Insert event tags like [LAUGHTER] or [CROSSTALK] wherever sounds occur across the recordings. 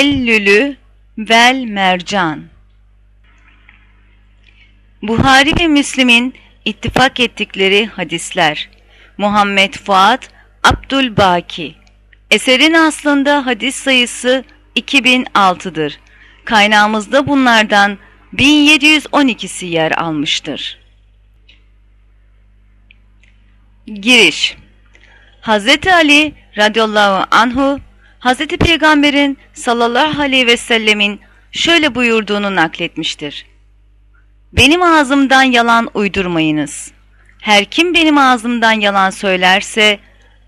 El-Lülü vel Mercan Buhari ve Müslim'in ittifak ettikleri hadisler Muhammed Fuat Abdülbaki Eserin aslında hadis sayısı 2006'dır. Kaynağımızda bunlardan 1712'si yer almıştır. Giriş Hz. Ali radıyallahu anhu Hz. Peygamber'in sallallahu aleyhi ve sellemin şöyle buyurduğunu nakletmiştir. Benim ağzımdan yalan uydurmayınız. Her kim benim ağzımdan yalan söylerse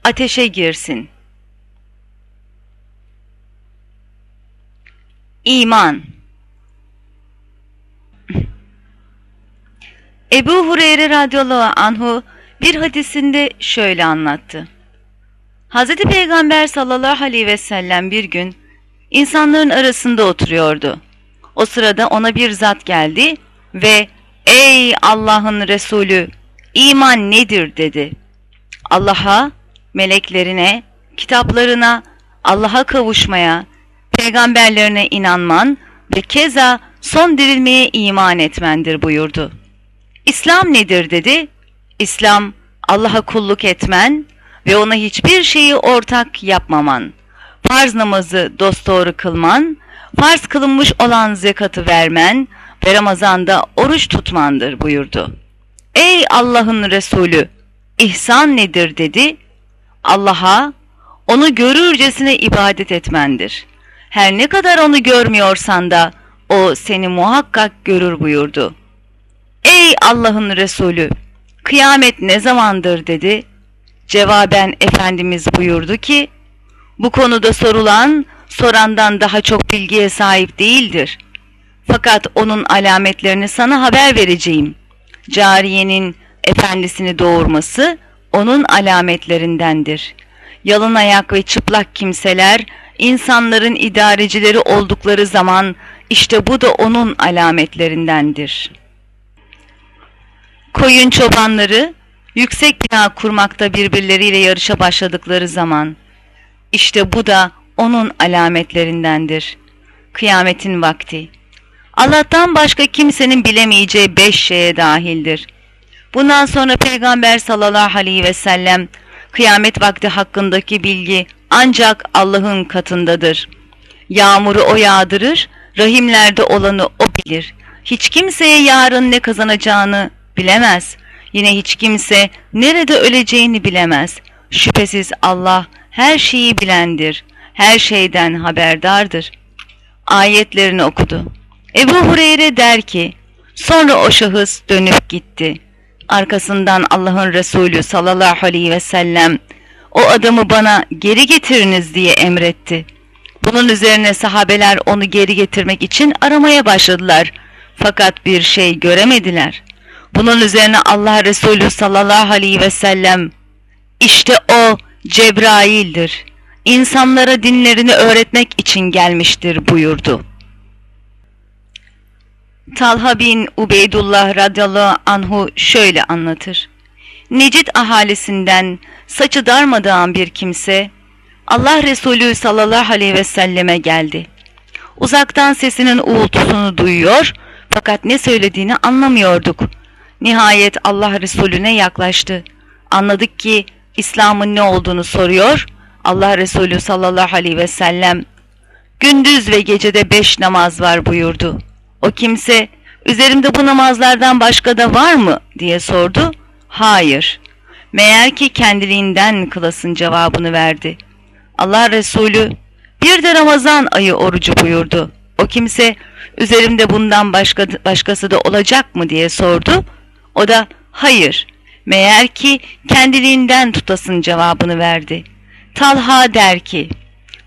ateşe girsin. İman Ebu Hureyre radıyallahu anhu bir hadisinde şöyle anlattı. Hz. Peygamber sallallahu aleyhi ve sellem bir gün insanların arasında oturuyordu. O sırada ona bir zat geldi ve ''Ey Allah'ın Resulü, iman nedir?'' dedi. Allah'a, meleklerine, kitaplarına, Allah'a kavuşmaya, peygamberlerine inanman ve keza son dirilmeye iman etmendir buyurdu. İslam nedir dedi. İslam, Allah'a kulluk etmen ve ona hiçbir şeyi ortak yapmaman, farz namazı dosdoğru kılman, farz kılınmış olan zekatı vermen ve Ramazan'da oruç tutmandır buyurdu. Ey Allah'ın Resulü, ihsan nedir dedi. Allah'a, onu görürcesine ibadet etmendir. Her ne kadar onu görmüyorsan da o seni muhakkak görür buyurdu. Ey Allah'ın Resulü, kıyamet ne zamandır dedi. Cevaben Efendimiz buyurdu ki, bu konuda sorulan, sorandan daha çok bilgiye sahip değildir. Fakat onun alametlerini sana haber vereceğim. Cariyenin efendisini doğurması onun alametlerindendir. Yalın ayak ve çıplak kimseler insanların idarecileri oldukları zaman işte bu da onun alametlerindendir. Koyun çobanları yüksek bina kurmakta birbirleriyle yarışa başladıkları zaman işte bu da onun alametlerindendir. Kıyametin vakti. Allah'tan başka kimsenin bilemeyeceği beş şeye dahildir. Bundan sonra Peygamber sallallahu aleyhi ve sellem kıyamet vakti hakkındaki bilgi ancak Allah'ın katındadır. Yağmuru o yağdırır, rahimlerde olanı o bilir. Hiç kimseye yarın ne kazanacağını bilemez. Yine hiç kimse nerede öleceğini bilemez. Şüphesiz Allah her şeyi bilendir, her şeyden haberdardır. Ayetlerini okudu. Ebu Hureyre der ki, sonra o şahıs dönüp gitti. Arkasından Allah'ın Resulü sallallahu aleyhi ve sellem o adamı bana geri getiriniz diye emretti. Bunun üzerine sahabeler onu geri getirmek için aramaya başladılar. Fakat bir şey göremediler. Bunun üzerine Allah Resulü sallallahu aleyhi ve sellem işte o Cebrail'dir. İnsanlara dinlerini öğretmek için gelmiştir buyurdu. Talha bin Ubeydullah radıyallahu anhu şöyle anlatır. Necid ahalisinden saçı darmadağın bir kimse Allah Resulü sallallahu aleyhi ve selleme geldi. Uzaktan sesinin uğultusunu duyuyor fakat ne söylediğini anlamıyorduk. Nihayet Allah Resulüne yaklaştı. Anladık ki İslam'ın ne olduğunu soruyor. Allah Resulü sallallahu aleyhi ve sellem gündüz ve gecede beş namaz var buyurdu. O kimse üzerimde bu namazlardan başka da var mı diye sordu. Hayır. Meğer ki kendiliğinden kılasın cevabını verdi. Allah Resulü bir de Ramazan ayı orucu buyurdu. O kimse üzerimde bundan başka, başkası da olacak mı diye sordu. O da hayır. Meğer ki kendiliğinden tutasın cevabını verdi. Talha der ki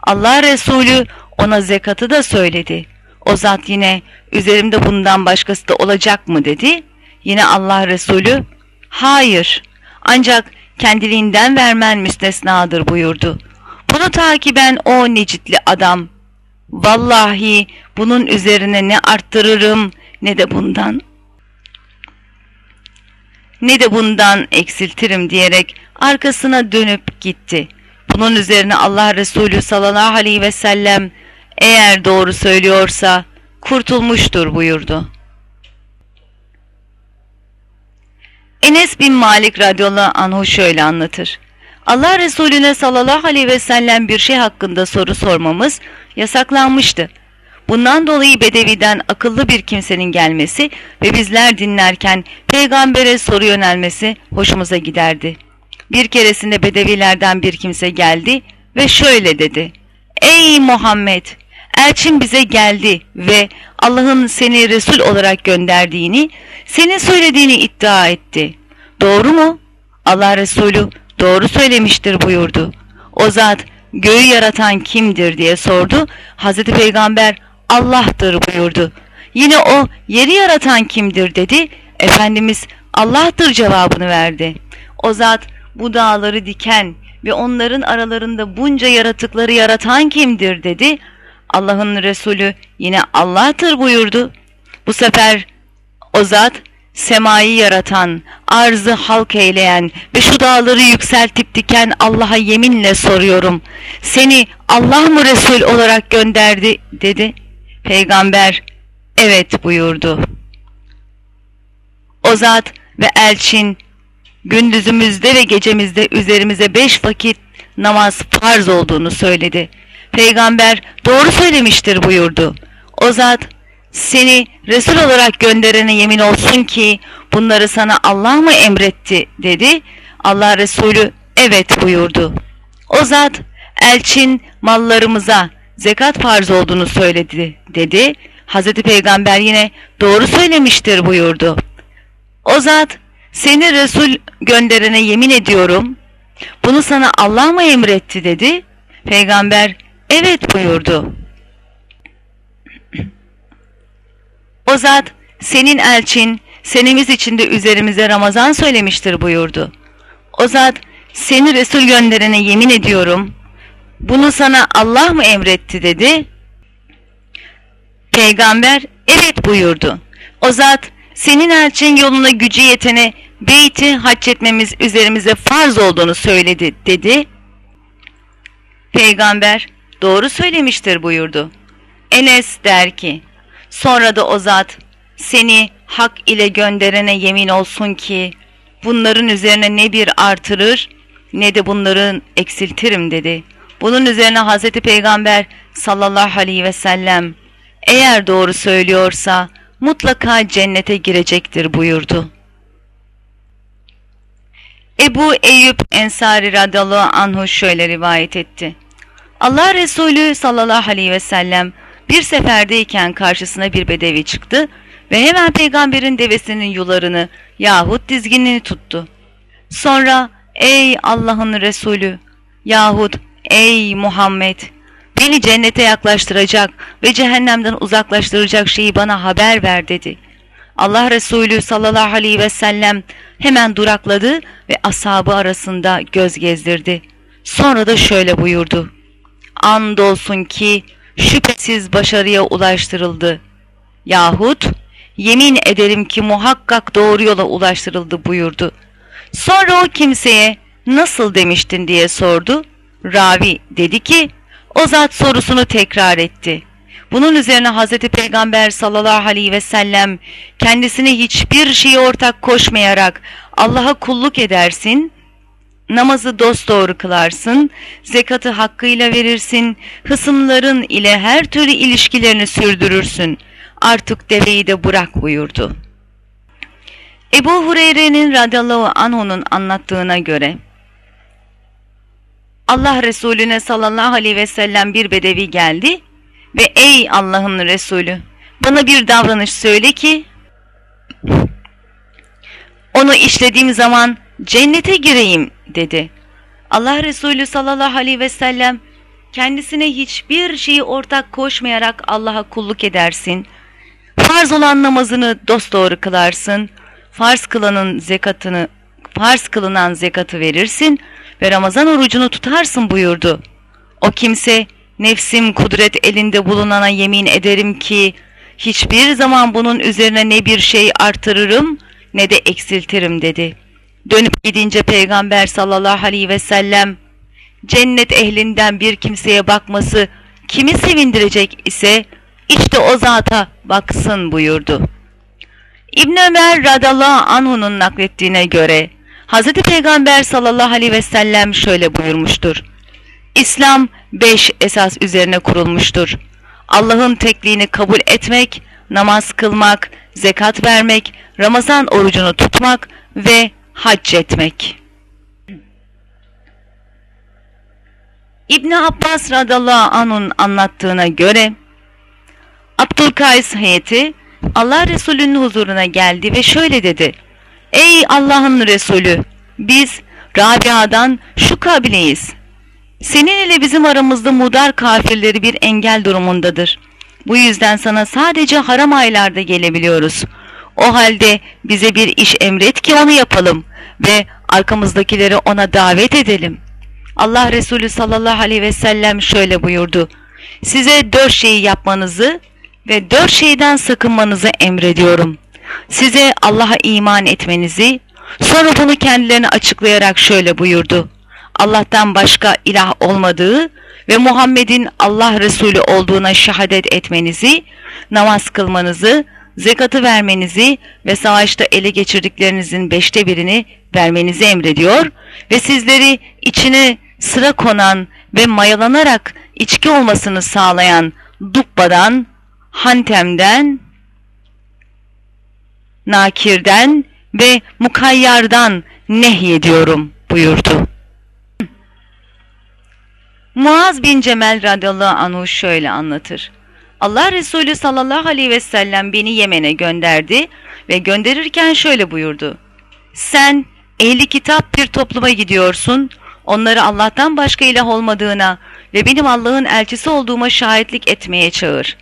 Allah Resulü ona zekatı da söyledi. O zat yine üzerimde bundan başkası da olacak mı dedi. Yine Allah Resulü hayır ancak kendiliğinden vermen müstesnadır buyurdu. Bunu takiben o necitli adam vallahi bunun üzerine ne arttırırım ne de bundan ne de bundan eksiltirim diyerek arkasına dönüp gitti. Bunun üzerine Allah Resulü sallallahu aleyhi ve sellem Eğer doğru söylüyorsa kurtulmuştur buyurdu. Enes bin Malik radıyallahu anhu şöyle anlatır. Allah Resulüne sallallahu aleyhi ve sellem bir şey hakkında soru sormamız yasaklanmıştı. Bundan dolayı Bedevi'den akıllı bir kimsenin gelmesi ve bizler dinlerken peygambere soru yönelmesi hoşumuza giderdi. Bir keresinde Bedevilerden bir kimse geldi ve şöyle dedi. Ey Muhammed! Elçin bize geldi ve Allah'ın seni Resul olarak gönderdiğini, senin söylediğini iddia etti. Doğru mu? Allah Resulü doğru söylemiştir buyurdu. O zat göğü yaratan kimdir diye sordu. Hazreti Peygamber Allah'tır buyurdu. Yine o yeri yaratan kimdir dedi. Efendimiz Allah'tır cevabını verdi. O zat bu dağları diken ve onların aralarında bunca yaratıkları yaratan kimdir dedi. Allah'ın Resulü yine Allah'tır buyurdu. Bu sefer o zat semayı yaratan, arzı halk eyleyen ve şu dağları yükseltip diken Allah'a yeminle soruyorum. Seni Allah mı Resul olarak gönderdi dedi. Peygamber evet buyurdu. O zat ve elçin gündüzümüzde ve gecemizde üzerimize beş vakit namaz farz olduğunu söyledi. Peygamber doğru söylemiştir buyurdu. O zat seni Resul olarak gönderene yemin olsun ki bunları sana Allah mı emretti dedi. Allah Resulü evet buyurdu. O zat elçin mallarımıza zekat farz olduğunu söyledi dedi. Hazreti Peygamber yine doğru söylemiştir buyurdu. O zat seni Resul gönderene yemin ediyorum. Bunu sana Allah mı emretti dedi. Peygamber evet buyurdu. O zat senin elçin senemiz içinde üzerimize Ramazan söylemiştir buyurdu. O zat seni Resul gönderene yemin ediyorum. Bunu sana Allah mı emretti dedi. Peygamber evet buyurdu. O zat senin elçin yoluna gücü yetene beyti hac etmemiz üzerimize farz olduğunu söyledi dedi. Peygamber doğru söylemiştir buyurdu. Enes der ki sonra da o zat seni hak ile gönderene yemin olsun ki bunların üzerine ne bir artırır ne de bunların eksiltirim dedi. Bunun üzerine Hazreti Peygamber sallallahu aleyhi ve sellem eğer doğru söylüyorsa mutlaka cennete girecektir buyurdu. Ebu Eyüp Ensari radıyallahu anhu şöyle rivayet etti. Allah Resulü sallallahu aleyhi ve sellem bir seferdeyken karşısına bir bedevi çıktı ve hemen peygamberin devesinin yularını yahut dizginini tuttu. Sonra ey Allah'ın Resulü yahut ey Muhammed beni cennete yaklaştıracak ve cehennemden uzaklaştıracak şeyi bana haber ver dedi. Allah Resulü sallallahu aleyhi ve sellem hemen durakladı ve ashabı arasında göz gezdirdi. Sonra da şöyle buyurdu. Andolsun ki şüphesiz başarıya ulaştırıldı. Yahut yemin ederim ki muhakkak doğru yola ulaştırıldı buyurdu. Sonra o kimseye nasıl demiştin diye sordu. Ravi dedi ki o zat sorusunu tekrar etti. Bunun üzerine Hazreti Peygamber sallallahu aleyhi ve sellem kendisine hiçbir şeyi ortak koşmayarak Allah'a kulluk edersin, namazı dosdoğru kılarsın, zekatı hakkıyla verirsin, hısımların ile her türlü ilişkilerini sürdürürsün. Artık deveyi de bırak buyurdu. Ebu Hureyre'nin radıyallahu anhu'nun anlattığına göre Allah Resulüne sallallahu aleyhi ve sellem bir bedevi geldi ve ey Allah'ın Resulü bana bir davranış söyle ki onu işlediğim zaman cennete gireyim dedi. Allah Resulü sallallahu aleyhi ve sellem kendisine hiçbir şeyi ortak koşmayarak Allah'a kulluk edersin. Farz olan namazını dosdoğru kılarsın. Farz kılanın zekatını, farz kılınan zekatı verirsin ve Ramazan orucunu tutarsın buyurdu. O kimse nefsim kudret elinde bulunana yemin ederim ki hiçbir zaman bunun üzerine ne bir şey artırırım ne de eksiltirim dedi. Dönüp gidince Peygamber sallallahu aleyhi ve sellem cennet ehlinden bir kimseye bakması kimi sevindirecek ise işte o zata baksın buyurdu. İbn Ömer radallahu anhu'nun naklettiğine göre Hz. Peygamber sallallahu aleyhi ve sellem şöyle buyurmuştur. İslam beş esas üzerine kurulmuştur. Allah'ın tekliğini kabul etmek, namaz kılmak, zekat vermek, Ramazan orucunu tutmak ve hac etmek. İbn Abbas radallahu anh'un anlattığına göre Abdülkays heyeti Allah Resulü'nün huzuruna geldi ve şöyle dedi. Ey Allah'ın Resulü biz Rabia'dan şu kabileyiz. Senin ile bizim aramızda mudar kafirleri bir engel durumundadır. Bu yüzden sana sadece haram aylarda gelebiliyoruz. O halde bize bir iş emret ki onu yapalım ve arkamızdakileri ona davet edelim. Allah Resulü sallallahu aleyhi ve sellem şöyle buyurdu. Size dört şeyi yapmanızı ve dört şeyden sakınmanızı emrediyorum. Size Allah'a iman etmenizi, sonra bunu kendilerine açıklayarak şöyle buyurdu. Allah'tan başka ilah olmadığı ve Muhammed'in Allah Resulü olduğuna şehadet etmenizi, namaz kılmanızı, zekatı vermenizi ve savaşta ele geçirdiklerinizin beşte birini vermenizi emrediyor ve sizleri içine sıra konan ve mayalanarak içki olmasını sağlayan duppadan, hantemden, nakirden ve mukayyardan nehyediyorum buyurdu. Muaz bin Cemel radıyallahu anhu şöyle anlatır. Allah Resulü sallallahu aleyhi ve sellem beni Yemen'e gönderdi ve gönderirken şöyle buyurdu. Sen ehli kitap bir topluma gidiyorsun, onları Allah'tan başka ilah olmadığına ve benim Allah'ın elçisi olduğuma şahitlik etmeye çağır.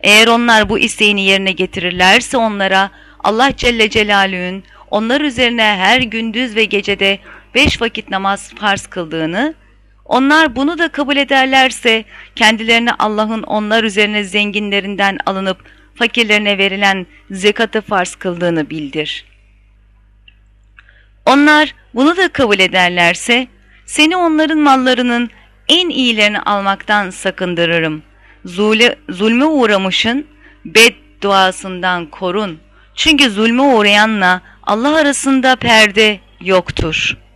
Eğer onlar bu isteğini yerine getirirlerse onlara Allah Celle Celaluhu'nun onlar üzerine her gündüz ve gecede beş vakit namaz farz kıldığını, onlar bunu da kabul ederlerse kendilerine Allah'ın onlar üzerine zenginlerinden alınıp fakirlerine verilen zekatı farz kıldığını bildir. Onlar bunu da kabul ederlerse seni onların mallarının en iyilerini almaktan sakındırırım. Zule, zulme uğramışın bedduasından korun. Çünkü zulme uğrayanla Allah arasında perde yoktur.''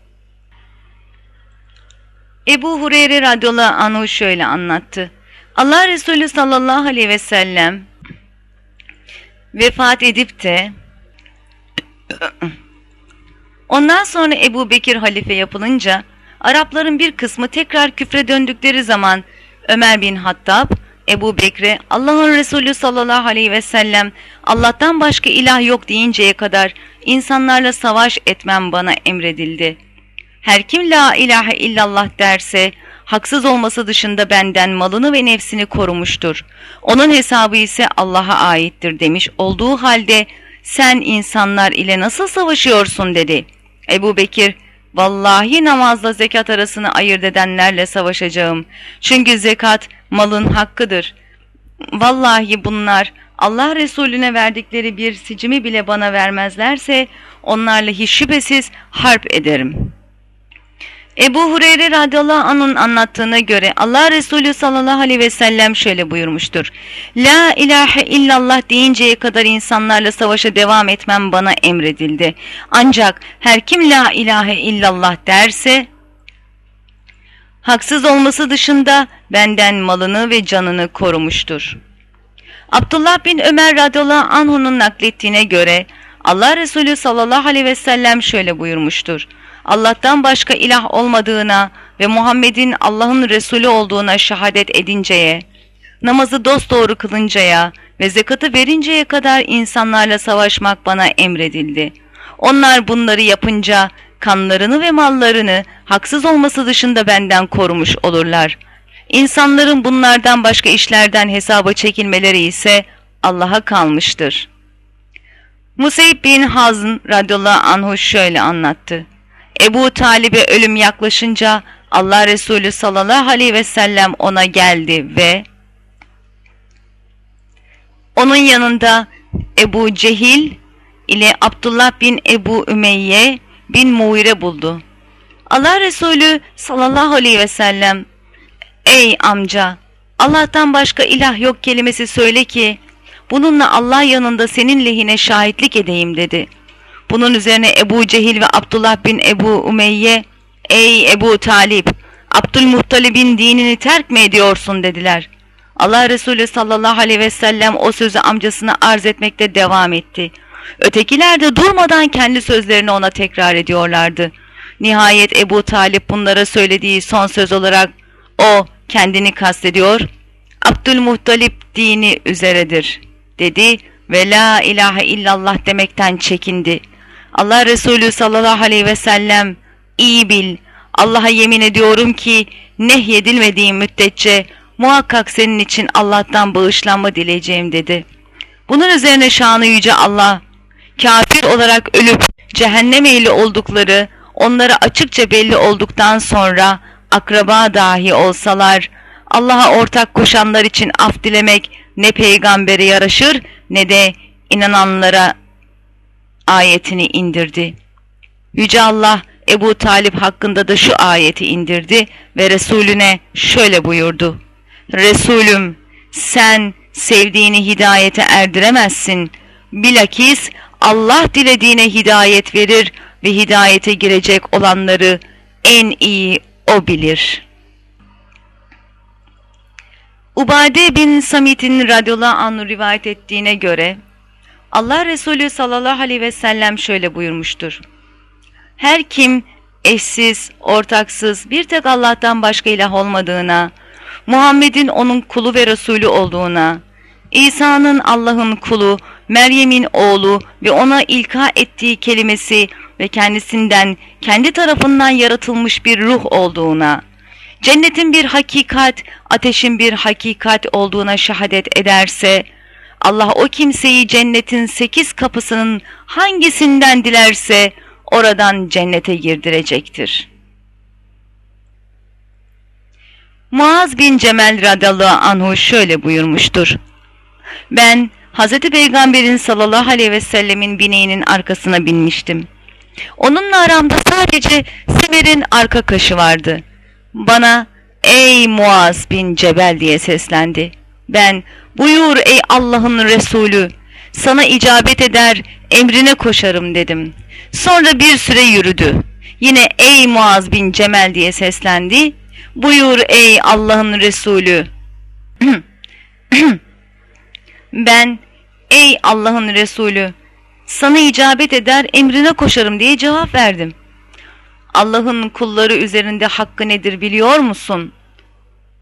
Ebu Hureyre radıyallahu anhu şöyle anlattı. Allah Resulü sallallahu aleyhi ve sellem vefat edip de [CLEARS THROAT] ondan sonra Ebu Bekir halife yapılınca Arapların bir kısmı tekrar küfre döndükleri zaman Ömer bin Hattab Ebu Bekre Allah'ın Resulü sallallahu aleyhi ve sellem Allah'tan başka ilah yok deyinceye kadar insanlarla savaş etmem bana emredildi.'' Her kim la ilahe illallah derse haksız olması dışında benden malını ve nefsini korumuştur. Onun hesabı ise Allah'a aittir demiş olduğu halde sen insanlar ile nasıl savaşıyorsun dedi. Ebu Bekir vallahi namazla zekat arasını ayırt edenlerle savaşacağım. Çünkü zekat malın hakkıdır. Vallahi bunlar Allah Resulüne verdikleri bir sicimi bile bana vermezlerse onlarla hiç şüphesiz harp ederim.'' Ebu Hureyre radıyallahu anh'ın anlattığına göre Allah Resulü sallallahu aleyhi ve sellem şöyle buyurmuştur. La ilahe illallah deyinceye kadar insanlarla savaşa devam etmem bana emredildi. Ancak her kim la ilahe illallah derse haksız olması dışında benden malını ve canını korumuştur. Abdullah bin Ömer radıyallahu anh'un naklettiğine göre Allah Resulü sallallahu aleyhi ve sellem şöyle buyurmuştur. Allah'tan başka ilah olmadığına ve Muhammed'in Allah'ın Resulü olduğuna şehadet edinceye, namazı dosdoğru kılıncaya ve zekatı verinceye kadar insanlarla savaşmak bana emredildi. Onlar bunları yapınca kanlarını ve mallarını haksız olması dışında benden korumuş olurlar. İnsanların bunlardan başka işlerden hesaba çekilmeleri ise Allah'a kalmıştır. Museyb bin Hazn radıyallahu anhu şöyle anlattı. Ebu Talib'e ölüm yaklaşınca Allah Resulü sallallahu aleyhi ve sellem ona geldi ve onun yanında Ebu Cehil ile Abdullah bin Ebu Ümeyye bin Muire buldu. Allah Resulü sallallahu aleyhi ve sellem Ey amca Allah'tan başka ilah yok kelimesi söyle ki bununla Allah yanında senin lehine şahitlik edeyim dedi. Bunun üzerine Ebu Cehil ve Abdullah bin Ebu Umeyye ey Ebu Talip Abdülmuttalib'in dinini terk mi ediyorsun dediler. Allah Resulü sallallahu aleyhi ve sellem o sözü amcasına arz etmekte devam etti. Ötekiler de durmadan kendi sözlerini ona tekrar ediyorlardı. Nihayet Ebu Talip bunlara söylediği son söz olarak o kendini kastediyor. Abdülmuhtalip dini üzeredir dedi ve la ilahe illallah demekten çekindi. Allah Resulü sallallahu aleyhi ve sellem iyi bil Allah'a yemin ediyorum ki nehyedilmediğim müddetçe muhakkak senin için Allah'tan bağışlanma dileyeceğim dedi. Bunun üzerine şanı yüce Allah kafir olarak ölüp cehennem ehli oldukları onlara açıkça belli olduktan sonra akraba dahi olsalar Allah'a ortak koşanlar için af dilemek ne peygambere yaraşır ne de inananlara ayetini indirdi. Yüce Allah Ebu Talip hakkında da şu ayeti indirdi ve Resulüne şöyle buyurdu. Resulüm sen sevdiğini hidayete erdiremezsin. Bilakis Allah dilediğine hidayet verir ve hidayete girecek olanları en iyi O bilir. Ubade bin Samit'in radyola anı rivayet ettiğine göre Allah Resulü sallallahu aleyhi ve sellem şöyle buyurmuştur. Her kim eşsiz, ortaksız, bir tek Allah'tan başka ilah olmadığına, Muhammed'in onun kulu ve Resulü olduğuna, İsa'nın Allah'ın kulu, Meryem'in oğlu ve ona ilka ettiği kelimesi ve kendisinden kendi tarafından yaratılmış bir ruh olduğuna, cennetin bir hakikat, ateşin bir hakikat olduğuna şehadet ederse, Allah o kimseyi cennetin sekiz kapısının hangisinden dilerse oradan cennete girdirecektir. Muaz bin Cemel radallahu anhu şöyle buyurmuştur. Ben Hz. Peygamber'in sallallahu aleyhi ve sellemin bineğinin arkasına binmiştim. Onunla aramda sadece Semer'in arka kaşı vardı. Bana ey Muaz bin Cebel diye seslendi. Ben buyur ey Allah'ın Resulü sana icabet eder emrine koşarım dedim. Sonra bir süre yürüdü. Yine ey Muaz bin Cemel diye seslendi. Buyur ey Allah'ın Resulü. [CLEARS THROAT] ben ey Allah'ın Resulü sana icabet eder emrine koşarım diye cevap verdim. Allah'ın kulları üzerinde hakkı nedir biliyor musun?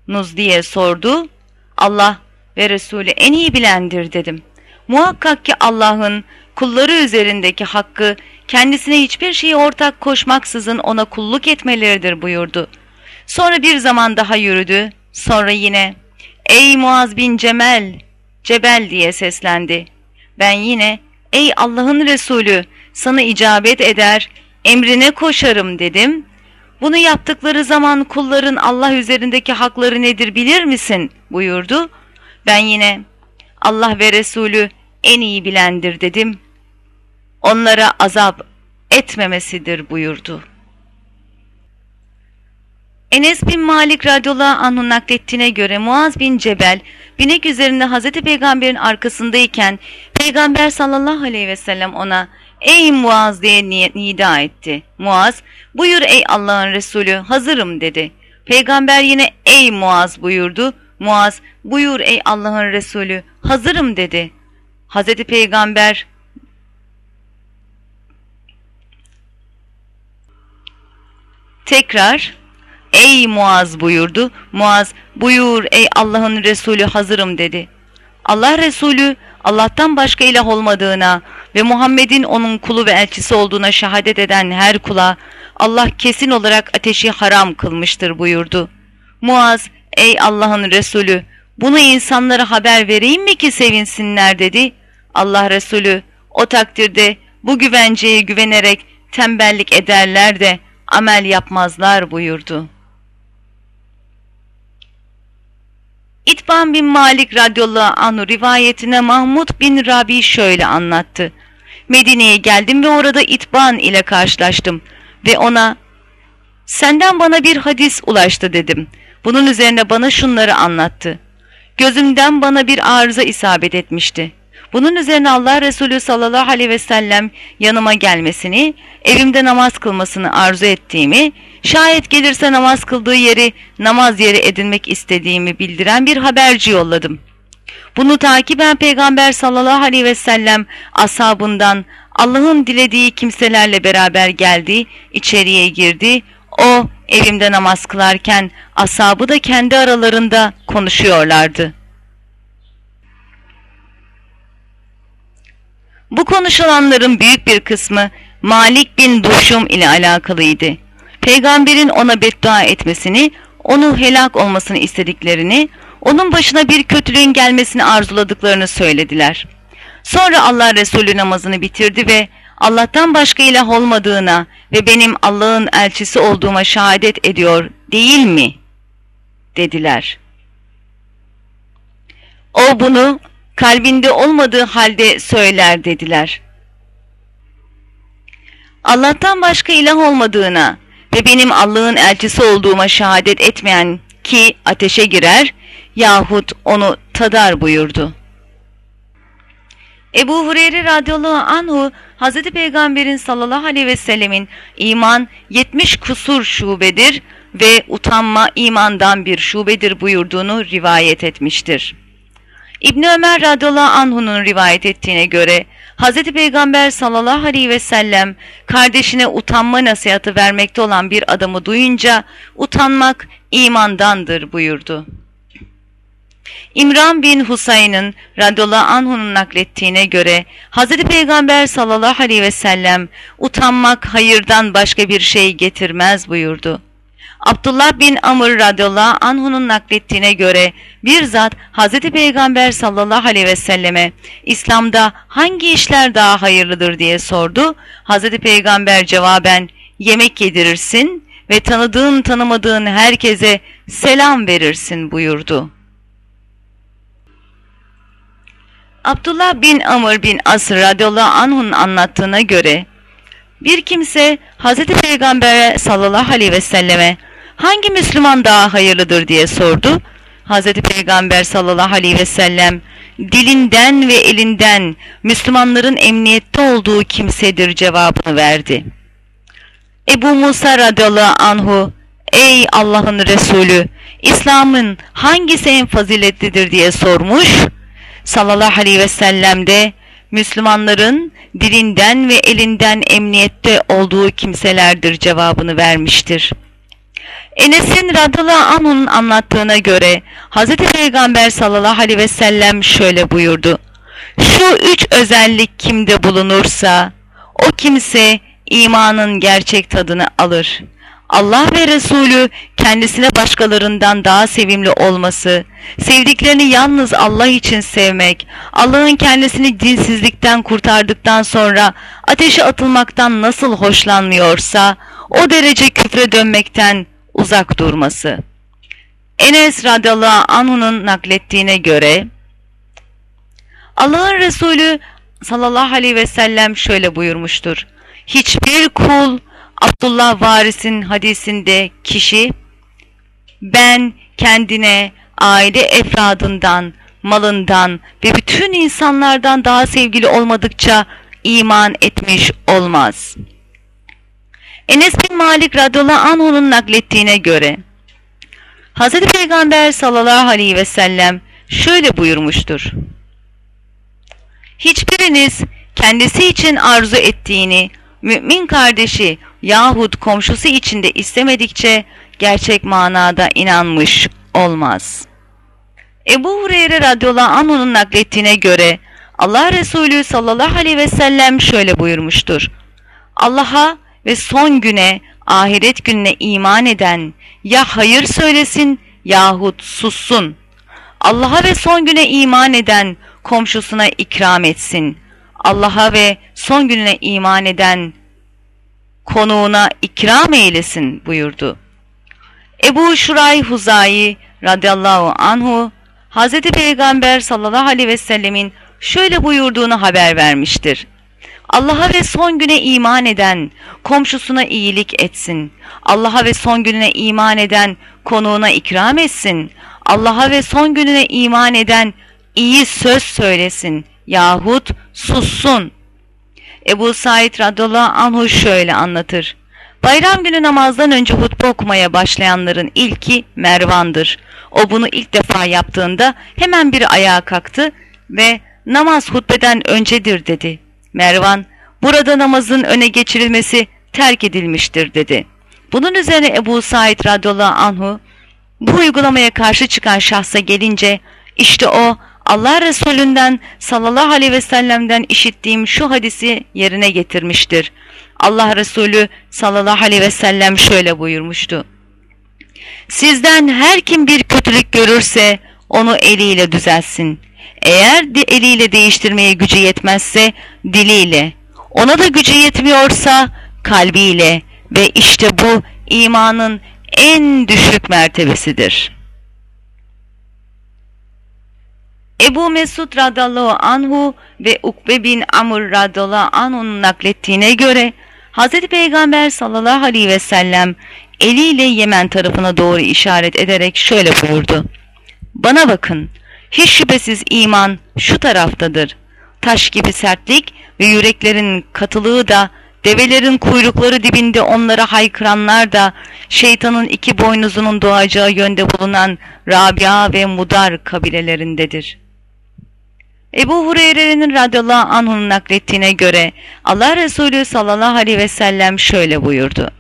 Nuz diye sordu. Allah ve Resulü en iyi bilendir dedim. Muhakkak ki Allah'ın kulları üzerindeki hakkı kendisine hiçbir şeyi ortak koşmaksızın ona kulluk etmeleridir buyurdu. Sonra bir zaman daha yürüdü. Sonra yine ey Muaz bin Cemel, Cebel diye seslendi. Ben yine ey Allah'ın Resulü sana icabet eder, emrine koşarım dedim. Bunu yaptıkları zaman kulların Allah üzerindeki hakları nedir bilir misin buyurdu. Ben yine Allah ve Resulü en iyi bilendir dedim. Onlara azap etmemesidir buyurdu. Enes bin Malik radıyallahu anh'ın naklettiğine göre Muaz bin Cebel binek üzerinde Hazreti Peygamber'in arkasındayken Peygamber sallallahu aleyhi ve sellem ona ''Ey Muaz'' diye nida etti. Muaz ''Buyur ey Allah'ın Resulü hazırım'' dedi. Peygamber yine ''Ey Muaz'' buyurdu. Muaz ''Buyur ey Allah'ın Resulü hazırım'' dedi. Hazreti Peygamber tekrar ''Ey Muaz'' buyurdu. Muaz ''Buyur ey Allah'ın Resulü hazırım'' dedi. Allah Resulü Allah'tan başka ilah olmadığına ve Muhammed'in onun kulu ve elçisi olduğuna şehadet eden her kula Allah kesin olarak ateşi haram kılmıştır buyurdu. Muaz ey Allah'ın Resulü bunu insanlara haber vereyim mi ki sevinsinler dedi. Allah Resulü o takdirde bu güvenceye güvenerek tembellik ederler de amel yapmazlar buyurdu. İtban bin Malik radıyallahu anhu rivayetine Mahmud bin Rabi şöyle anlattı. Medine'ye geldim ve orada İtban ile karşılaştım ve ona senden bana bir hadis ulaştı dedim. Bunun üzerine bana şunları anlattı. Gözümden bana bir arıza isabet etmişti. Bunun üzerine Allah Resulü sallallahu aleyhi ve sellem yanıma gelmesini, evimde namaz kılmasını arzu ettiğimi, şayet gelirse namaz kıldığı yeri namaz yeri edinmek istediğimi bildiren bir haberci yolladım. Bunu takiben Peygamber sallallahu aleyhi ve sellem ashabından Allah'ın dilediği kimselerle beraber geldi, içeriye girdi. O evimde namaz kılarken ashabı da kendi aralarında konuşuyorlardı. Bu konuşulanların büyük bir kısmı Malik bin Duşum ile alakalıydı. Peygamberin ona beddua etmesini, onu helak olmasını istediklerini, onun başına bir kötülüğün gelmesini arzuladıklarını söylediler. Sonra Allah Resulü namazını bitirdi ve Allah'tan başka ilah olmadığına ve benim Allah'ın elçisi olduğuma şehadet ediyor değil mi? dediler. O bunu kalbinde olmadığı halde söyler dediler. Allah'tan başka ilah olmadığına ve benim Allah'ın elçisi olduğuma şehadet etmeyen ki ateşe girer yahut onu tadar buyurdu. Ebu Hureyre radıyallahu anhu Hazreti Peygamber'in sallallahu aleyhi ve sellemin iman 70 kusur şubedir ve utanma imandan bir şubedir buyurduğunu rivayet etmiştir. İbni Ömer radıyallahu anhu'nun rivayet ettiğine göre Hz. Peygamber sallallahu aleyhi ve sellem kardeşine utanma nasihatı vermekte olan bir adamı duyunca utanmak imandandır buyurdu. İmran bin Husayn'ın radıyallahu anhu'nun naklettiğine göre Hz. Peygamber sallallahu aleyhi ve sellem utanmak hayırdan başka bir şey getirmez buyurdu. Abdullah bin Amr radıyallahu anhu'nun naklettiğine göre bir zat Hz. Peygamber sallallahu aleyhi ve selleme İslam'da hangi işler daha hayırlıdır diye sordu. Hz. Peygamber cevaben yemek yedirirsin ve tanıdığın tanımadığın herkese selam verirsin buyurdu. Abdullah bin Amr bin Asr radıyallahu anh'un anlattığına göre bir kimse Hz. Peygamber'e sallallahu aleyhi ve selleme hangi Müslüman daha hayırlıdır diye sordu. Hz. Peygamber sallallahu aleyhi ve sellem dilinden ve elinden Müslümanların emniyette olduğu kimsedir cevabını verdi. Ebu Musa radıyallahu anhu ey Allah'ın Resulü İslam'ın hangisi en faziletlidir diye sormuş. Sallallahu aleyhi ve sellem de Müslümanların dilinden ve elinden emniyette olduğu kimselerdir cevabını vermiştir. Enes'in radıyallahu anh'un anlattığına göre Hz. Peygamber sallallahu aleyhi ve sellem şöyle buyurdu. Şu üç özellik kimde bulunursa o kimse imanın gerçek tadını alır. Allah ve Resulü kendisine başkalarından daha sevimli olması, sevdiklerini yalnız Allah için sevmek, Allah'ın kendisini dinsizlikten kurtardıktan sonra ateşe atılmaktan nasıl hoşlanmıyorsa, o derece küfre dönmekten uzak durması. Enes radıyallahu anh'un naklettiğine göre Allah'ın Resulü sallallahu aleyhi ve sellem şöyle buyurmuştur. Hiçbir kul Abdullah Varis'in hadisinde kişi ben kendine aile efradından, malından ve bütün insanlardan daha sevgili olmadıkça iman etmiş olmaz.'' Enes bin Malik radıyallahu anh'un naklettiğine göre Hz. Peygamber sallallahu aleyhi ve sellem şöyle buyurmuştur. Hiçbiriniz kendisi için arzu ettiğini mümin kardeşi yahut komşusu içinde istemedikçe gerçek manada inanmış olmaz. Ebu Hureyre radıyallahu anh'un naklettiğine göre Allah Resulü sallallahu aleyhi ve sellem şöyle buyurmuştur. Allah'a ve son güne, ahiret gününe iman eden ya hayır söylesin yahut sussun. Allah'a ve son güne iman eden komşusuna ikram etsin. Allah'a ve son gününe iman eden konuğuna ikram eylesin buyurdu. Ebu Şuray Huzayi radıyallahu anhu Hz. Peygamber sallallahu aleyhi ve sellemin şöyle buyurduğunu haber vermiştir. Allah'a ve son güne iman eden komşusuna iyilik etsin. Allah'a ve son gününe iman eden konuğuna ikram etsin. Allah'a ve son gününe iman eden iyi söz söylesin yahut sussun. Ebu Said radıyallahu anhu şöyle anlatır. Bayram günü namazdan önce hutbe okumaya başlayanların ilki Mervan'dır. O bunu ilk defa yaptığında hemen bir ayağa kalktı ve namaz hutbeden öncedir dedi. Mervan, burada namazın öne geçirilmesi terk edilmiştir dedi. Bunun üzerine Ebu Said radıyallahu anhu, bu uygulamaya karşı çıkan şahsa gelince, işte o Allah Resulünden sallallahu aleyhi ve sellem'den işittiğim şu hadisi yerine getirmiştir. Allah Resulü sallallahu aleyhi ve sellem şöyle buyurmuştu. Sizden her kim bir kötülük görürse onu eliyle düzelsin. Eğer de eliyle değiştirmeye gücü yetmezse diliyle, ona da gücü yetmiyorsa kalbiyle ve işte bu imanın en düşük mertebesidir. Ebu Mesud radallahu anhu ve Ukbe bin Amr radallahu anhu'nun naklettiğine göre Hz. Peygamber sallallahu aleyhi ve sellem eliyle Yemen tarafına doğru işaret ederek şöyle buyurdu. Bana bakın, hiç şüphesiz iman şu taraftadır. Taş gibi sertlik ve yüreklerin katılığı da, develerin kuyrukları dibinde onlara haykıranlar da, şeytanın iki boynuzunun doğacağı yönde bulunan Rabia ve Mudar kabilelerindedir.'' Ebu Hureyre'nin radıyallahu anh'ın naklettiğine göre Allah Resulü sallallahu aleyhi ve sellem şöyle buyurdu.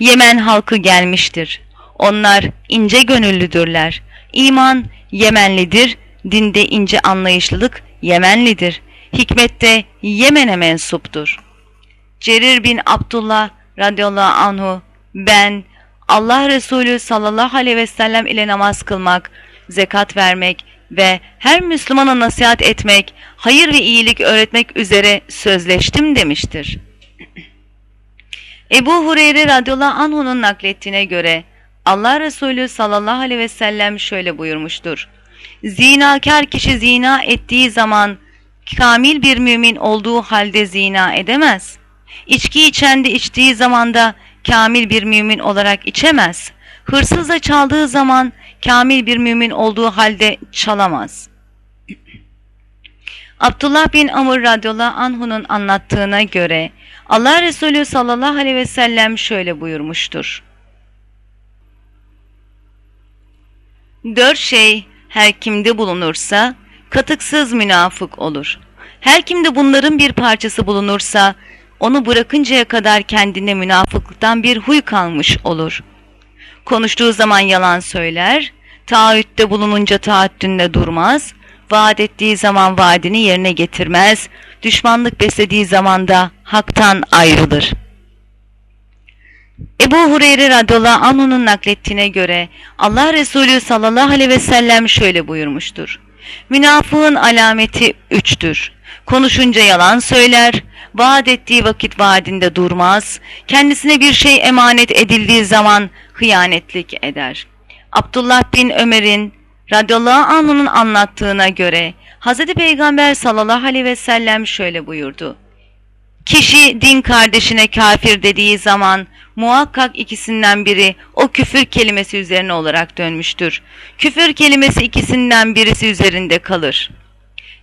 Yemen halkı gelmiştir. Onlar ince gönüllüdürler. İman Yemenlidir, dinde ince anlayışlılık Yemenlidir. Hikmette Yemen'e mensuptur. Cerir bin Abdullah radıyallahu anhu ben Allah Resulü sallallahu aleyhi ve sellem ile namaz kılmak, zekat vermek, ve her Müslümana nasihat etmek, hayır ve iyilik öğretmek üzere sözleştim demiştir. [CLEARS THROAT] Ebu Hureyre radıyallahu anh'unun naklettiğine göre Allah Resulü sallallahu aleyhi ve sellem şöyle buyurmuştur. Zinakar kişi zina ettiği zaman kamil bir mümin olduğu halde zina edemez. İçki içen de içtiği zaman da kamil bir mümin olarak içemez. Hırsızla çaldığı zaman kamil bir mümin olduğu halde çalamaz. [CLEARS THROAT] Abdullah bin Amr radıyallahu anhu'nun anlattığına göre Allah Resulü sallallahu aleyhi ve sellem şöyle buyurmuştur. Dört şey her kimde bulunursa katıksız münafık olur. Her kimde bunların bir parçası bulunursa onu bırakıncaya kadar kendine münafıklıktan bir huy kalmış olur.'' Konuştuğu zaman yalan söyler, taahhütte bulununca taahhütünde durmaz, vaat ettiği zaman vaadini yerine getirmez, düşmanlık beslediği zaman da haktan ayrılır. Ebu Hureyre radıyallahu anh'unun naklettiğine göre Allah Resulü sallallahu aleyhi ve sellem şöyle buyurmuştur. Münafığın alameti üçtür. Konuşunca yalan söyler, vaat ettiği vakit vaadinde durmaz, kendisine bir şey emanet edildiği zaman hıyanetlik eder. Abdullah bin Ömer'in radıyallahu anh'ın anlattığına göre Hz. Peygamber sallallahu aleyhi ve sellem şöyle buyurdu. Kişi din kardeşine kafir dediği zaman muhakkak ikisinden biri o küfür kelimesi üzerine olarak dönmüştür. Küfür kelimesi ikisinden birisi üzerinde kalır.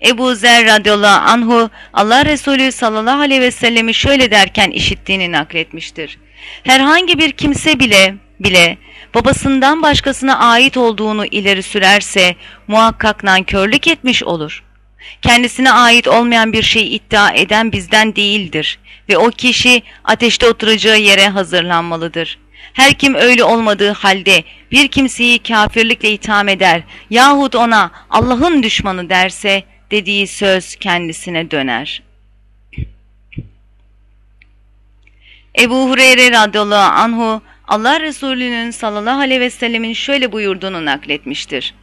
Ebu Zer radıyallahu anhu Allah Resulü sallallahu aleyhi ve sellemi şöyle derken işittiğini nakletmiştir. Herhangi bir kimse bile bile babasından başkasına ait olduğunu ileri sürerse muhakkak nankörlük etmiş olur. Kendisine ait olmayan bir şey iddia eden bizden değildir ve o kişi ateşte oturacağı yere hazırlanmalıdır. Her kim öyle olmadığı halde bir kimseyi kafirlikle itham eder yahut ona Allah'ın düşmanı derse dediği söz kendisine döner. Ebu Hureyre radıyallahu anhu Allah Resulü'nün sallallahu aleyhi ve sellemin şöyle buyurduğunu nakletmiştir.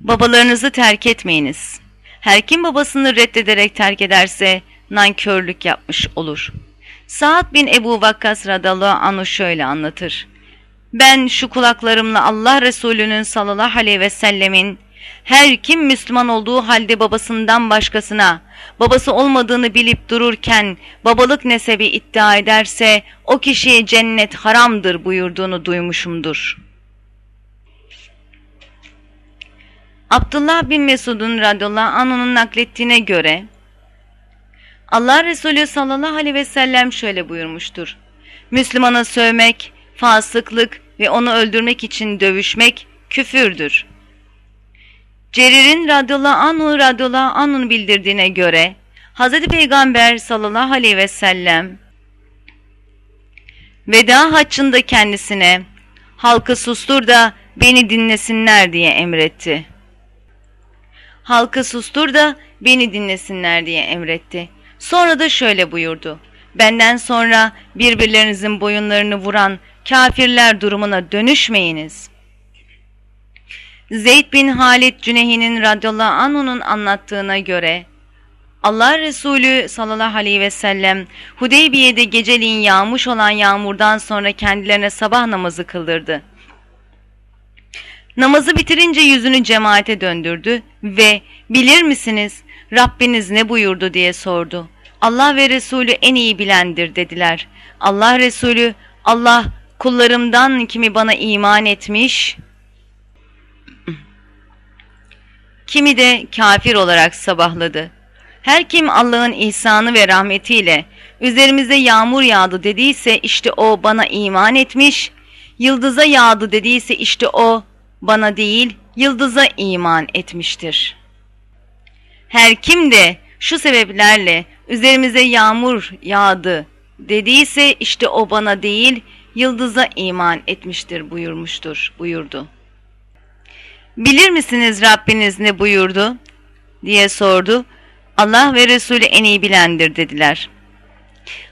Babalarınızı terk etmeyiniz. Her kim babasını reddederek terk ederse nankörlük yapmış olur. Sa'd bin Ebu Vakkas radallahu anhu şöyle anlatır. Ben şu kulaklarımla Allah Resulü'nün sallallahu aleyhi ve sellemin Her kim Müslüman olduğu halde babasından başkasına, babası olmadığını bilip dururken babalık nesebi iddia ederse o kişiye cennet haramdır buyurduğunu duymuşumdur. Abdullah bin Mesud'un radıyallahu anh'ın naklettiğine göre Allah Resulü sallallahu aleyhi ve sellem şöyle buyurmuştur. Müslümanı sövmek, fasıklık ve onu öldürmek için dövüşmek küfürdür. Cerir'in radıyallahu anhu radıyallahu anh'un bildirdiğine göre Hz. Peygamber sallallahu aleyhi ve sellem veda haccında kendisine halkı sustur da beni dinlesinler diye emretti. Halkı sustur da beni dinlesinler diye emretti. Sonra da şöyle buyurdu. Benden sonra birbirlerinizin boyunlarını vuran kafirler durumuna dönüşmeyiniz. Zeyd bin Halid Cüneyhi'nin radıyallahu anh'unun anlattığına göre Allah Resulü sallallahu aleyhi ve sellem Hudeybiye'de geceliğin yağmış olan yağmurdan sonra kendilerine sabah namazı kıldırdı. Namazı bitirince yüzünü cemaate döndürdü ve bilir misiniz Rabbiniz ne buyurdu diye sordu. Allah ve Resulü en iyi bilendir dediler. Allah Resulü Allah kullarımdan kimi bana iman etmiş, kimi de kafir olarak sabahladı. Her kim Allah'ın ihsanı ve rahmetiyle üzerimize yağmur yağdı dediyse işte o bana iman etmiş, yıldıza yağdı dediyse işte o bana değil yıldıza iman etmiştir. Her kim de şu sebeplerle üzerimize yağmur yağdı dediyse işte o bana değil yıldıza iman etmiştir buyurmuştur buyurdu. Bilir misiniz Rabbiniz ne buyurdu diye sordu. Allah ve Resulü en iyi bilendir dediler.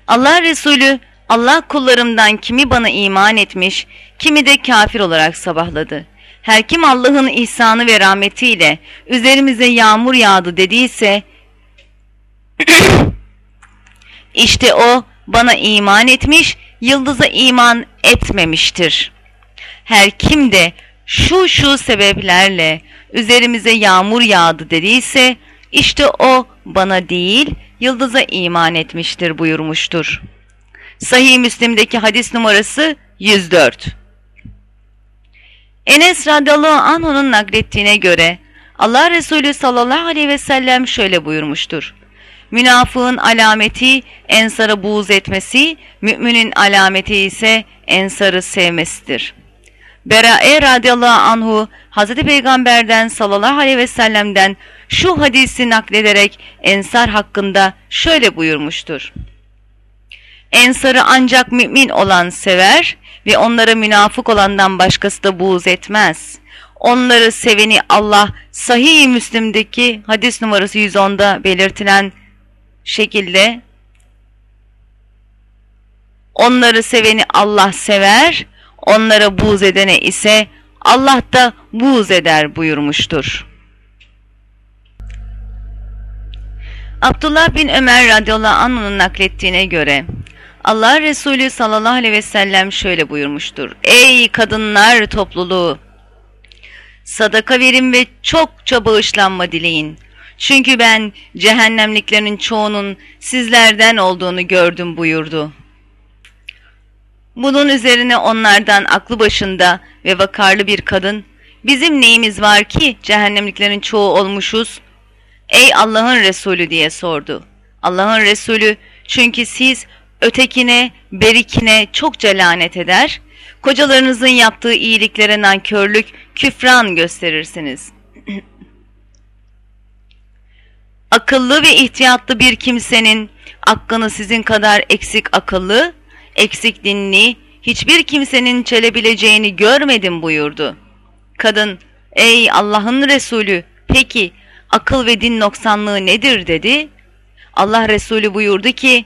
Allah Resulü Allah kullarımdan kimi bana iman etmiş, kimi de kafir olarak sabahladı. Her kim Allah'ın ihsanı ve rahmetiyle üzerimize yağmur yağdı dediyse [COUGHS] işte o bana iman etmiş, yıldıza iman etmemiştir. Her kim de şu şu sebeplerle üzerimize yağmur yağdı dediyse işte o bana değil yıldıza iman etmiştir buyurmuştur. Sahih Müslim'deki hadis numarası 104. Enes radıyallahu anh'ın naklettiğine göre Allah Resulü sallallahu aleyhi ve sellem şöyle buyurmuştur. Münafığın alameti ensara buğz etmesi, müminin alameti ise ensarı sevmesidir. Bera'e radıyallahu anhu Hazreti Peygamber'den sallallahu aleyhi ve sellem'den şu hadisi naklederek ensar hakkında şöyle buyurmuştur. Ensarı ancak mümin olan sever ve onlara münafık olandan başkası da buğz etmez. Onları seveni Allah Sahih-i Müslim'deki hadis numarası 110'da belirtilen şekilde onları seveni Allah sever, onlara buğz edene ise Allah da buğz eder buyurmuştur. Abdullah bin Ömer radıyallahu anh'ın naklettiğine göre Allah Resulü sallallahu aleyhi ve sellem şöyle buyurmuştur. Ey kadınlar topluluğu! Sadaka verin ve çokça bağışlanma dileyin. Çünkü ben cehennemliklerin çoğunun sizlerden olduğunu gördüm buyurdu. Bunun üzerine onlardan aklı başında ve vakarlı bir kadın, bizim neyimiz var ki cehennemliklerin çoğu olmuşuz? Ey Allah'ın Resulü diye sordu. Allah'ın Resulü çünkü siz ötekine, berikine çok lanet eder, kocalarınızın yaptığı iyiliklere nankörlük, küfran gösterirsiniz. [LAUGHS] Akıllı ve ihtiyatlı bir kimsenin hakkını sizin kadar eksik akıllı, eksik dinli, hiçbir kimsenin çelebileceğini görmedim buyurdu. Kadın, ey Allah'ın Resulü, peki akıl ve din noksanlığı nedir dedi. Allah Resulü buyurdu ki,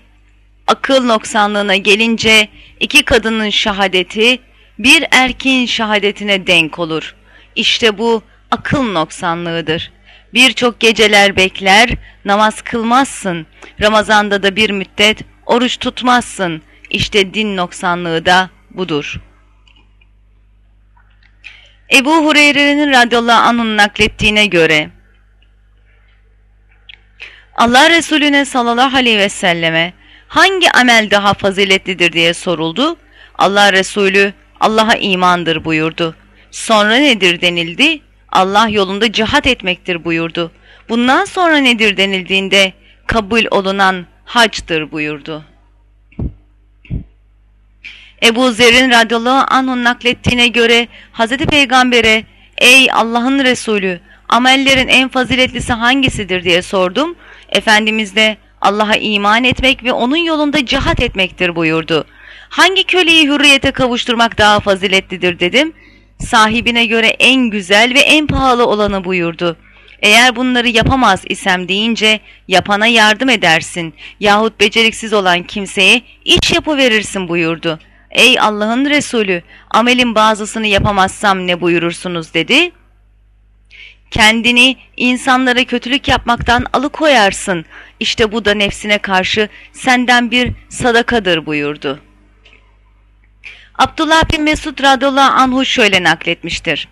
akıl noksanlığına gelince iki kadının şahadeti bir erkeğin şahadetine denk olur. İşte bu akıl noksanlığıdır. Birçok geceler bekler, namaz kılmazsın. Ramazanda da bir müddet oruç tutmazsın. İşte din noksanlığı da budur. Ebu Hureyre'nin radıyallahu anh'ın naklettiğine göre Allah Resulüne sallallahu aleyhi ve selleme hangi amel daha faziletlidir diye soruldu. Allah Resulü Allah'a imandır buyurdu. Sonra nedir denildi? Allah yolunda cihat etmektir buyurdu. Bundan sonra nedir denildiğinde kabul olunan hacdır buyurdu. Ebu Zer'in radıyallahu anh'ın naklettiğine göre Hz. Peygamber'e ''Ey Allah'ın Resulü amellerin en faziletlisi hangisidir?'' diye sordum. Efendimiz de Allah'a iman etmek ve onun yolunda cihat etmektir buyurdu. Hangi köleyi hürriyete kavuşturmak daha faziletlidir dedim. Sahibine göre en güzel ve en pahalı olanı buyurdu. Eğer bunları yapamaz isem deyince yapana yardım edersin yahut beceriksiz olan kimseye iş yapıverirsin buyurdu. Ey Allah'ın Resulü amelin bazısını yapamazsam ne buyurursunuz dedi. Kendini insanlara kötülük yapmaktan alıkoyarsın. İşte bu da nefsine karşı senden bir sadakadır buyurdu. Abdullah bin Mesud radıyallahu anhu şöyle nakletmiştir.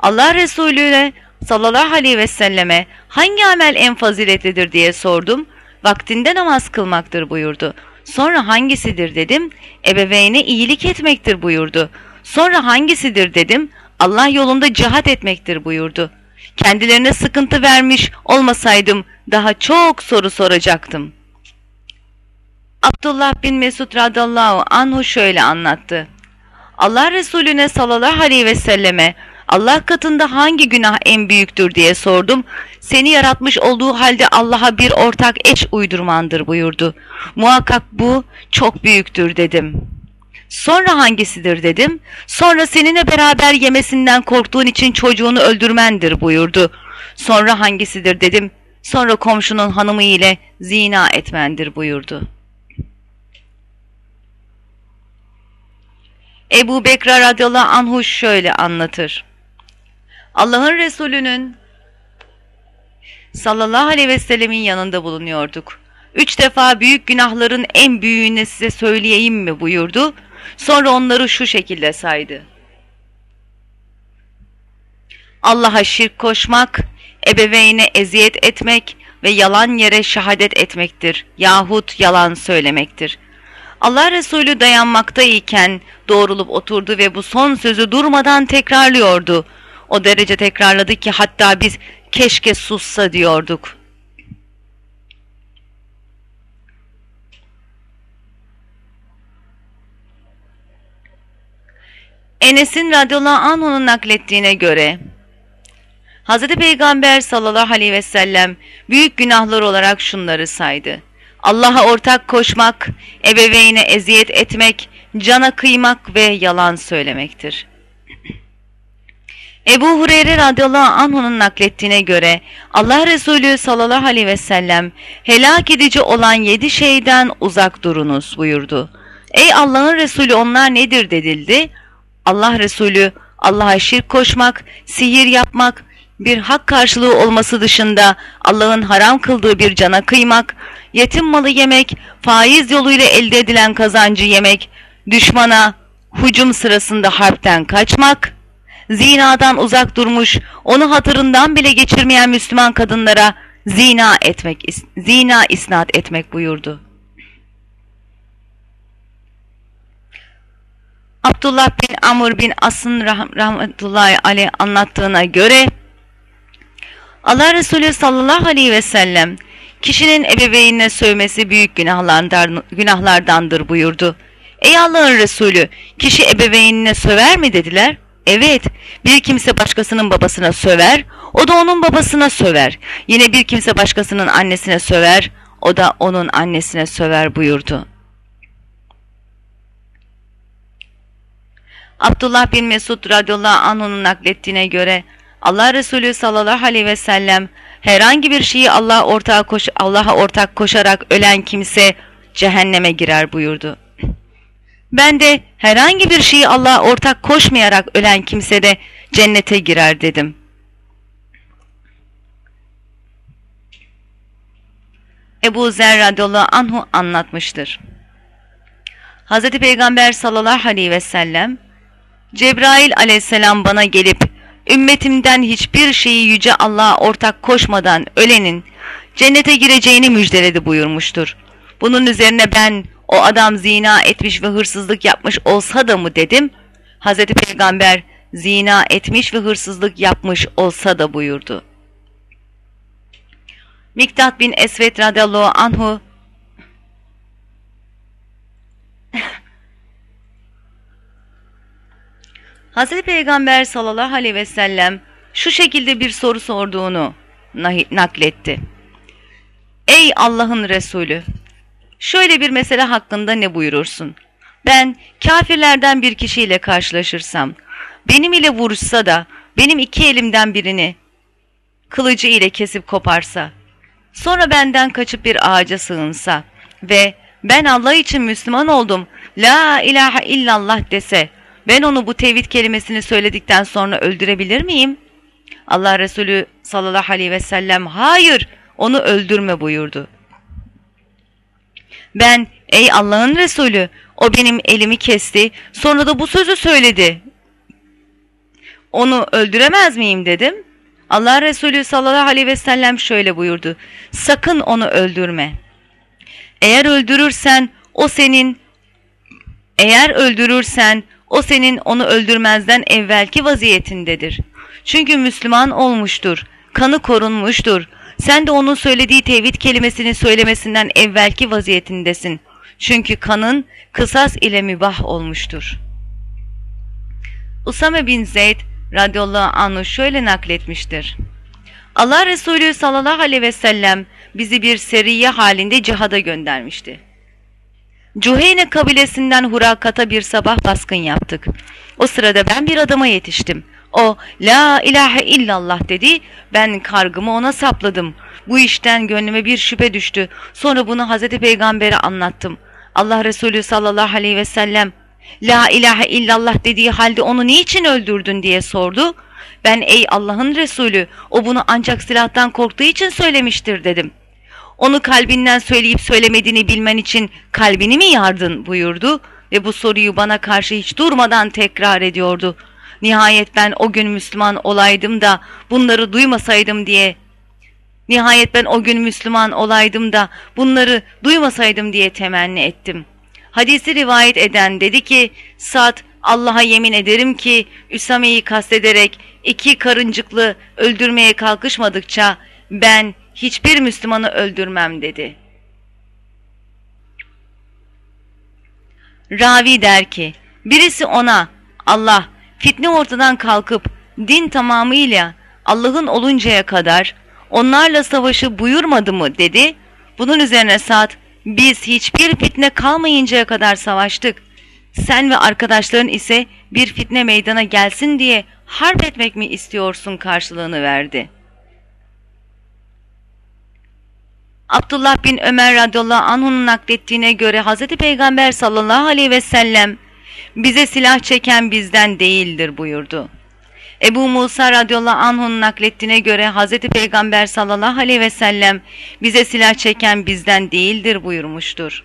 Allah Resulü'ne sallallahu aleyhi ve selleme hangi amel en faziletlidir diye sordum. Vaktinde namaz kılmaktır buyurdu. Sonra hangisidir dedim. Ebeveyne iyilik etmektir buyurdu. Sonra hangisidir dedim. Allah yolunda cihat etmektir buyurdu. Kendilerine sıkıntı vermiş olmasaydım daha çok soru soracaktım. Abdullah bin Mesud radallahu anhu şöyle anlattı. Allah Resulüne sallallahu aleyhi ve selleme Allah katında hangi günah en büyüktür diye sordum. Seni yaratmış olduğu halde Allah'a bir ortak eş uydurmandır buyurdu. Muhakkak bu çok büyüktür dedim. Sonra hangisidir dedim. Sonra seninle beraber yemesinden korktuğun için çocuğunu öldürmendir buyurdu. Sonra hangisidir dedim. Sonra komşunun hanımı ile zina etmendir buyurdu. Ebu Bekra radıyallahu anhu şöyle anlatır. Allah'ın Resulü'nün sallallahu aleyhi ve sellemin yanında bulunuyorduk. Üç defa büyük günahların en büyüğünü size söyleyeyim mi buyurdu. Sonra onları şu şekilde saydı. Allah'a şirk koşmak, ebeveyne eziyet etmek ve yalan yere şehadet etmektir yahut yalan söylemektir. Allah Resulü dayanmaktayken doğrulup oturdu ve bu son sözü durmadan tekrarlıyordu. O derece tekrarladı ki hatta biz keşke sussa diyorduk. Enes'in radıyallahu anh'unun naklettiğine göre Hz. Peygamber sallallahu aleyhi ve sellem büyük günahlar olarak şunları saydı. Allah'a ortak koşmak, ebeveyne eziyet etmek, cana kıymak ve yalan söylemektir. Ebu Hureyre radıyallahu anh'unun naklettiğine göre Allah Resulü sallallahu aleyhi ve sellem helak edici olan yedi şeyden uzak durunuz buyurdu. Ey Allah'ın Resulü onlar nedir dedildi. Allah Resulü Allah'a şirk koşmak, sihir yapmak, bir hak karşılığı olması dışında Allah'ın haram kıldığı bir cana kıymak, yetim malı yemek, faiz yoluyla elde edilen kazancı yemek, düşmana hucum sırasında harpten kaçmak, zinadan uzak durmuş, onu hatırından bile geçirmeyen Müslüman kadınlara zina etmek, zina isnat etmek buyurdu. Abdullah bin Amr bin As'ın rah rahmetullahi aleyh anlattığına göre Allah Resulü sallallahu aleyhi ve sellem kişinin ebeveynine sövmesi büyük günahlardan, günahlardandır buyurdu. Ey Allah'ın Resulü kişi ebeveynine söver mi dediler. Evet bir kimse başkasının babasına söver o da onun babasına söver. Yine bir kimse başkasının annesine söver o da onun annesine söver buyurdu. Abdullah bin Mesud radıyallahu anh'ın naklettiğine göre Allah Resulü sallallahu aleyhi ve sellem herhangi bir şeyi Allah ortağa koş Allah'a ortak koşarak ölen kimse cehenneme girer buyurdu. Ben de herhangi bir şeyi Allah'a ortak koşmayarak ölen kimse de cennete girer dedim. Ebu Zer anhu anlatmıştır. Hz. Peygamber sallallahu aleyhi ve sellem Cebrail aleyhisselam bana gelip ümmetimden hiçbir şeyi yüce Allah'a ortak koşmadan ölenin cennete gireceğini müjdeledi buyurmuştur. Bunun üzerine ben o adam zina etmiş ve hırsızlık yapmış olsa da mı dedim. Hazreti Peygamber zina etmiş ve hırsızlık yapmış olsa da buyurdu. Miktat bin Esvet radıyallahu anhu Hazreti Peygamber sallallahu aleyhi ve sellem şu şekilde bir soru sorduğunu nakletti. Ey Allah'ın Resulü! Şöyle bir mesele hakkında ne buyurursun? Ben kafirlerden bir kişiyle karşılaşırsam, benim ile vuruşsa da benim iki elimden birini kılıcı ile kesip koparsa, sonra benden kaçıp bir ağaca sığınsa ve ben Allah için Müslüman oldum, la ilahe illallah dese, ben onu bu tevhid kelimesini söyledikten sonra öldürebilir miyim? Allah Resulü sallallahu aleyhi ve sellem hayır onu öldürme buyurdu. Ben ey Allah'ın Resulü o benim elimi kesti sonra da bu sözü söyledi. Onu öldüremez miyim dedim. Allah Resulü sallallahu aleyhi ve sellem şöyle buyurdu. Sakın onu öldürme. Eğer öldürürsen o senin eğer öldürürsen o senin onu öldürmezden evvelki vaziyetindedir. Çünkü Müslüman olmuştur, kanı korunmuştur. Sen de onun söylediği tevhid kelimesini söylemesinden evvelki vaziyetindesin. Çünkü kanın kısas ile mübah olmuştur. Usame bin Zeyd radıyallahu anhu şöyle nakletmiştir. Allah Resulü sallallahu aleyhi ve sellem bizi bir seriye halinde cihada göndermişti. Cuheyne kabilesinden Hurakat'a bir sabah baskın yaptık. O sırada ben bir adama yetiştim. O la ilahe illallah dedi. Ben kargımı ona sapladım. Bu işten gönlüme bir şüphe düştü. Sonra bunu Hazreti Peygamber'e anlattım. Allah Resulü sallallahu aleyhi ve sellem la ilahe illallah dediği halde onu niçin öldürdün diye sordu. Ben ey Allah'ın Resulü o bunu ancak silahtan korktuğu için söylemiştir dedim. Onu kalbinden söyleyip söylemediğini bilmen için kalbini mi yardın buyurdu ve bu soruyu bana karşı hiç durmadan tekrar ediyordu. Nihayet ben o gün Müslüman olaydım da bunları duymasaydım diye Nihayet ben o gün Müslüman olaydım da bunları duymasaydım diye temenni ettim. Hadisi rivayet eden dedi ki Sad Allah'a yemin ederim ki Üsame'yi kastederek iki karıncıklı öldürmeye kalkışmadıkça ben hiçbir Müslümanı öldürmem dedi. Ravi der ki, birisi ona Allah fitne ortadan kalkıp din tamamıyla Allah'ın oluncaya kadar onlarla savaşı buyurmadı mı dedi. Bunun üzerine Sa'd biz hiçbir fitne kalmayıncaya kadar savaştık. Sen ve arkadaşların ise bir fitne meydana gelsin diye harp etmek mi istiyorsun karşılığını verdi.'' Abdullah bin Ömer radıyallahu anh'un naklettiğine göre Hz. Peygamber sallallahu aleyhi ve sellem bize silah çeken bizden değildir buyurdu. Ebu Musa radıyallahu anh'un naklettiğine göre Hz. Peygamber sallallahu aleyhi ve sellem bize silah çeken bizden değildir buyurmuştur.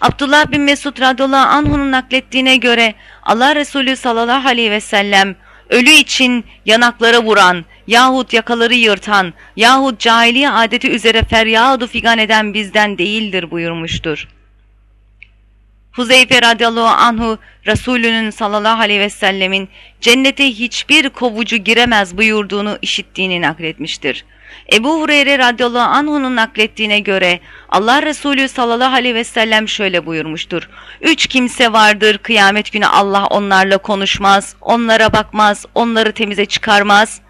Abdullah bin Mesud radıyallahu anh'un naklettiğine göre Allah Resulü sallallahu aleyhi ve sellem ölü için yanaklara vuran yahut yakaları yırtan yahut cahiliye adeti üzere feryadu figan eden bizden değildir buyurmuştur. Huzeyfe radıyallahu anhu Resulünün sallallahu aleyhi ve sellemin cennete hiçbir kovucu giremez buyurduğunu işittiğini nakletmiştir. Ebu Hureyre radıyallahu anh'unun naklettiğine göre Allah Resulü sallallahu aleyhi ve sellem şöyle buyurmuştur. Üç kimse vardır kıyamet günü Allah onlarla konuşmaz, onlara bakmaz, onları temize çıkarmaz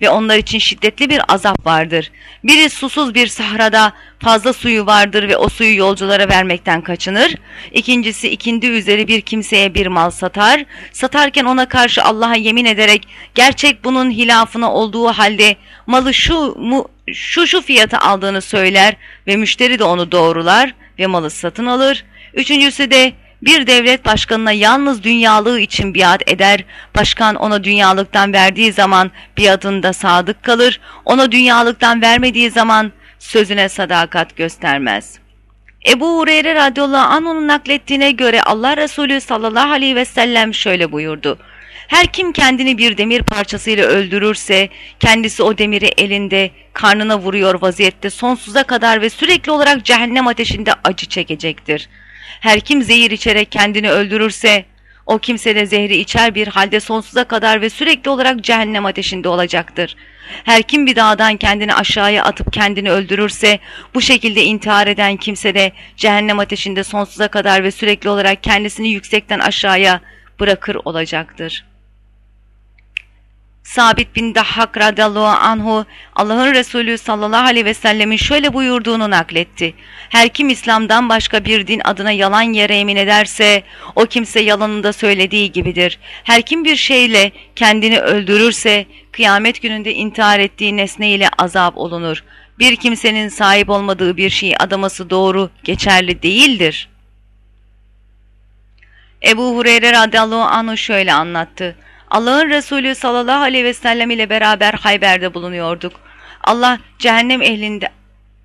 ve onlar için şiddetli bir azap vardır. Biri susuz bir sahrada fazla suyu vardır ve o suyu yolculara vermekten kaçınır. İkincisi ikindi üzeri bir kimseye bir mal satar. Satarken ona karşı Allah'a yemin ederek gerçek bunun hilafına olduğu halde malı şu mu, şu şu fiyata aldığını söyler ve müşteri de onu doğrular ve malı satın alır. Üçüncüsü de bir devlet başkanına yalnız dünyalığı için biat eder, başkan ona dünyalıktan verdiği zaman biatında sadık kalır, ona dünyalıktan vermediği zaman sözüne sadakat göstermez. Ebu Hureyre radıyallahu anh'ın naklettiğine göre Allah Resulü sallallahu aleyhi ve sellem şöyle buyurdu. Her kim kendini bir demir parçasıyla öldürürse kendisi o demiri elinde karnına vuruyor vaziyette sonsuza kadar ve sürekli olarak cehennem ateşinde acı çekecektir. Her kim zehir içerek kendini öldürürse o kimse de zehri içer bir halde sonsuza kadar ve sürekli olarak cehennem ateşinde olacaktır. Her kim bir dağdan kendini aşağıya atıp kendini öldürürse bu şekilde intihar eden kimse de cehennem ateşinde sonsuza kadar ve sürekli olarak kendisini yüksekten aşağıya bırakır olacaktır.'' Sabit bin Dahhak radıyallahu anhu Allah'ın Resulü sallallahu aleyhi ve sellemin şöyle buyurduğunu nakletti. Her kim İslam'dan başka bir din adına yalan yere emin ederse o kimse yalanında söylediği gibidir. Her kim bir şeyle kendini öldürürse kıyamet gününde intihar ettiği nesne ile azap olunur. Bir kimsenin sahip olmadığı bir şeyi adaması doğru, geçerli değildir. Ebu Hureyre radıyallahu anhu şöyle anlattı. Allah'ın Resulü sallallahu aleyhi ve sellem ile beraber Hayber'de bulunuyorduk. Allah cehennem ehlinde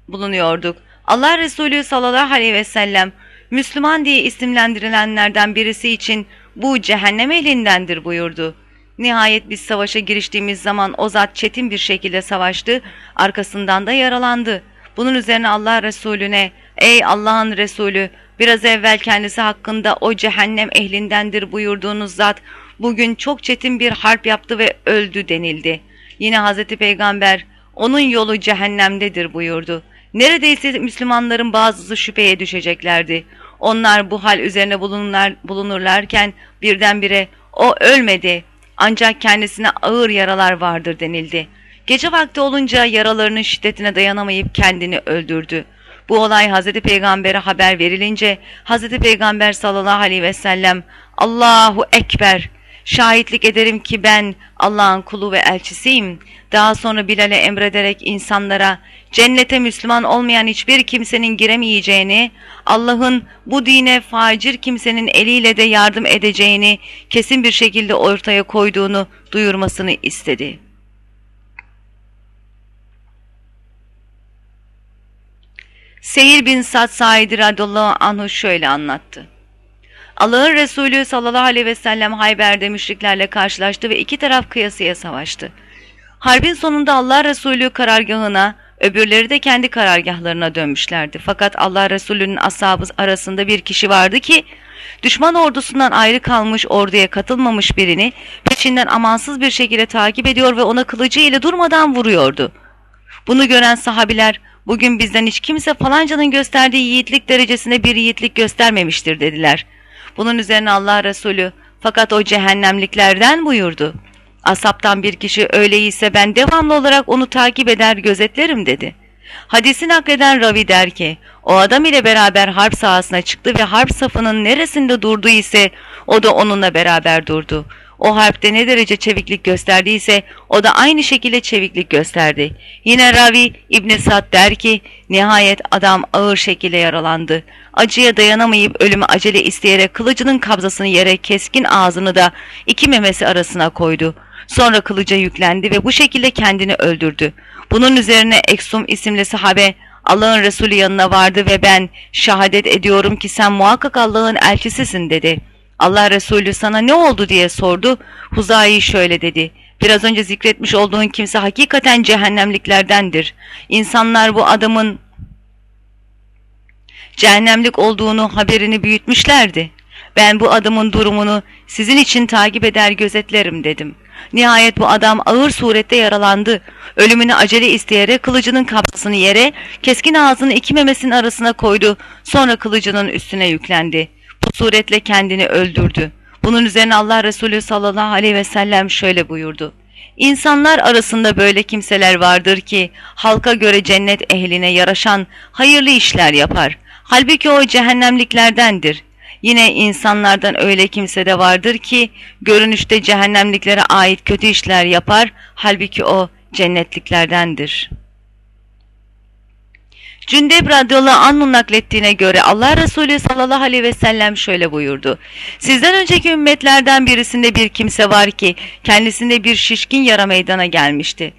bulunuyorduk. Allah Resulü sallallahu aleyhi ve sellem Müslüman diye isimlendirilenlerden birisi için bu cehennem ehlindendir buyurdu. Nihayet biz savaşa giriştiğimiz zaman o zat çetin bir şekilde savaştı, arkasından da yaralandı. Bunun üzerine Allah Resulüne, ey Allah'ın Resulü, biraz evvel kendisi hakkında o cehennem ehlindendir buyurduğunuz zat, bugün çok çetin bir harp yaptı ve öldü denildi. Yine Hazreti Peygamber onun yolu cehennemdedir buyurdu. Neredeyse Müslümanların bazısı şüpheye düşeceklerdi. Onlar bu hal üzerine bulunurlar, bulunurlarken birdenbire o ölmedi ancak kendisine ağır yaralar vardır denildi. Gece vakti olunca yaralarının şiddetine dayanamayıp kendini öldürdü. Bu olay Hazreti Peygamber'e haber verilince Hazreti Peygamber sallallahu aleyhi ve sellem Allahu Ekber Şahitlik ederim ki ben Allah'ın kulu ve elçisiyim. Daha sonra Bilal'e emrederek insanlara cennete Müslüman olmayan hiçbir kimsenin giremeyeceğini, Allah'ın bu dine facir kimsenin eliyle de yardım edeceğini kesin bir şekilde ortaya koyduğunu duyurmasını istedi. Seyir bin Sad Said radıyallahu anhu şöyle anlattı. Allah'ın Resulü sallallahu aleyhi ve sellem Hayber'de müşriklerle karşılaştı ve iki taraf kıyasıya savaştı. Harbin sonunda Allah Resulü karargahına, öbürleri de kendi karargahlarına dönmüşlerdi. Fakat Allah Resulü'nün ashabı arasında bir kişi vardı ki, düşman ordusundan ayrı kalmış orduya katılmamış birini peşinden amansız bir şekilde takip ediyor ve ona kılıcı ile durmadan vuruyordu. Bunu gören sahabiler, bugün bizden hiç kimse falancanın gösterdiği yiğitlik derecesinde bir yiğitlik göstermemiştir dediler.'' Bunun üzerine Allah Resulü fakat o cehennemliklerden buyurdu. Asaptan bir kişi öyleyse ben devamlı olarak onu takip eder gözetlerim dedi. Hadisin nakleden Ravi der ki, o adam ile beraber harp sahasına çıktı ve harp safının neresinde durdu ise o da onunla beraber durdu. O harpte ne derece çeviklik gösterdiyse o da aynı şekilde çeviklik gösterdi. Yine Ravi İbn Sad der ki nihayet adam ağır şekilde yaralandı. Acıya dayanamayıp ölümü acele isteyerek kılıcının kabzasını yere keskin ağzını da iki memesi arasına koydu. Sonra kılıca yüklendi ve bu şekilde kendini öldürdü. Bunun üzerine Eksum isimli sahabe Allah'ın Resulü yanına vardı ve ben şahadet ediyorum ki sen muhakkak Allah'ın elçisisin dedi.'' Allah Resulü sana ne oldu diye sordu. Huzayi şöyle dedi. Biraz önce zikretmiş olduğun kimse hakikaten cehennemliklerdendir. İnsanlar bu adamın cehennemlik olduğunu haberini büyütmüşlerdi. Ben bu adamın durumunu sizin için takip eder gözetlerim dedim. Nihayet bu adam ağır surette yaralandı. Ölümünü acele isteyerek kılıcının kapsasını yere, keskin ağzını iki memesinin arasına koydu. Sonra kılıcının üstüne yüklendi suretle kendini öldürdü. Bunun üzerine Allah Resulü sallallahu aleyhi ve sellem şöyle buyurdu. İnsanlar arasında böyle kimseler vardır ki halka göre cennet ehline yaraşan hayırlı işler yapar. Halbuki o cehennemliklerdendir. Yine insanlardan öyle kimse de vardır ki görünüşte cehennemliklere ait kötü işler yapar. Halbuki o cennetliklerdendir.'' Cündeb radıyallahu anh'ın naklettiğine göre Allah Resulü sallallahu aleyhi ve sellem şöyle buyurdu. Sizden önceki ümmetlerden birisinde bir kimse var ki kendisinde bir şişkin yara meydana gelmişti.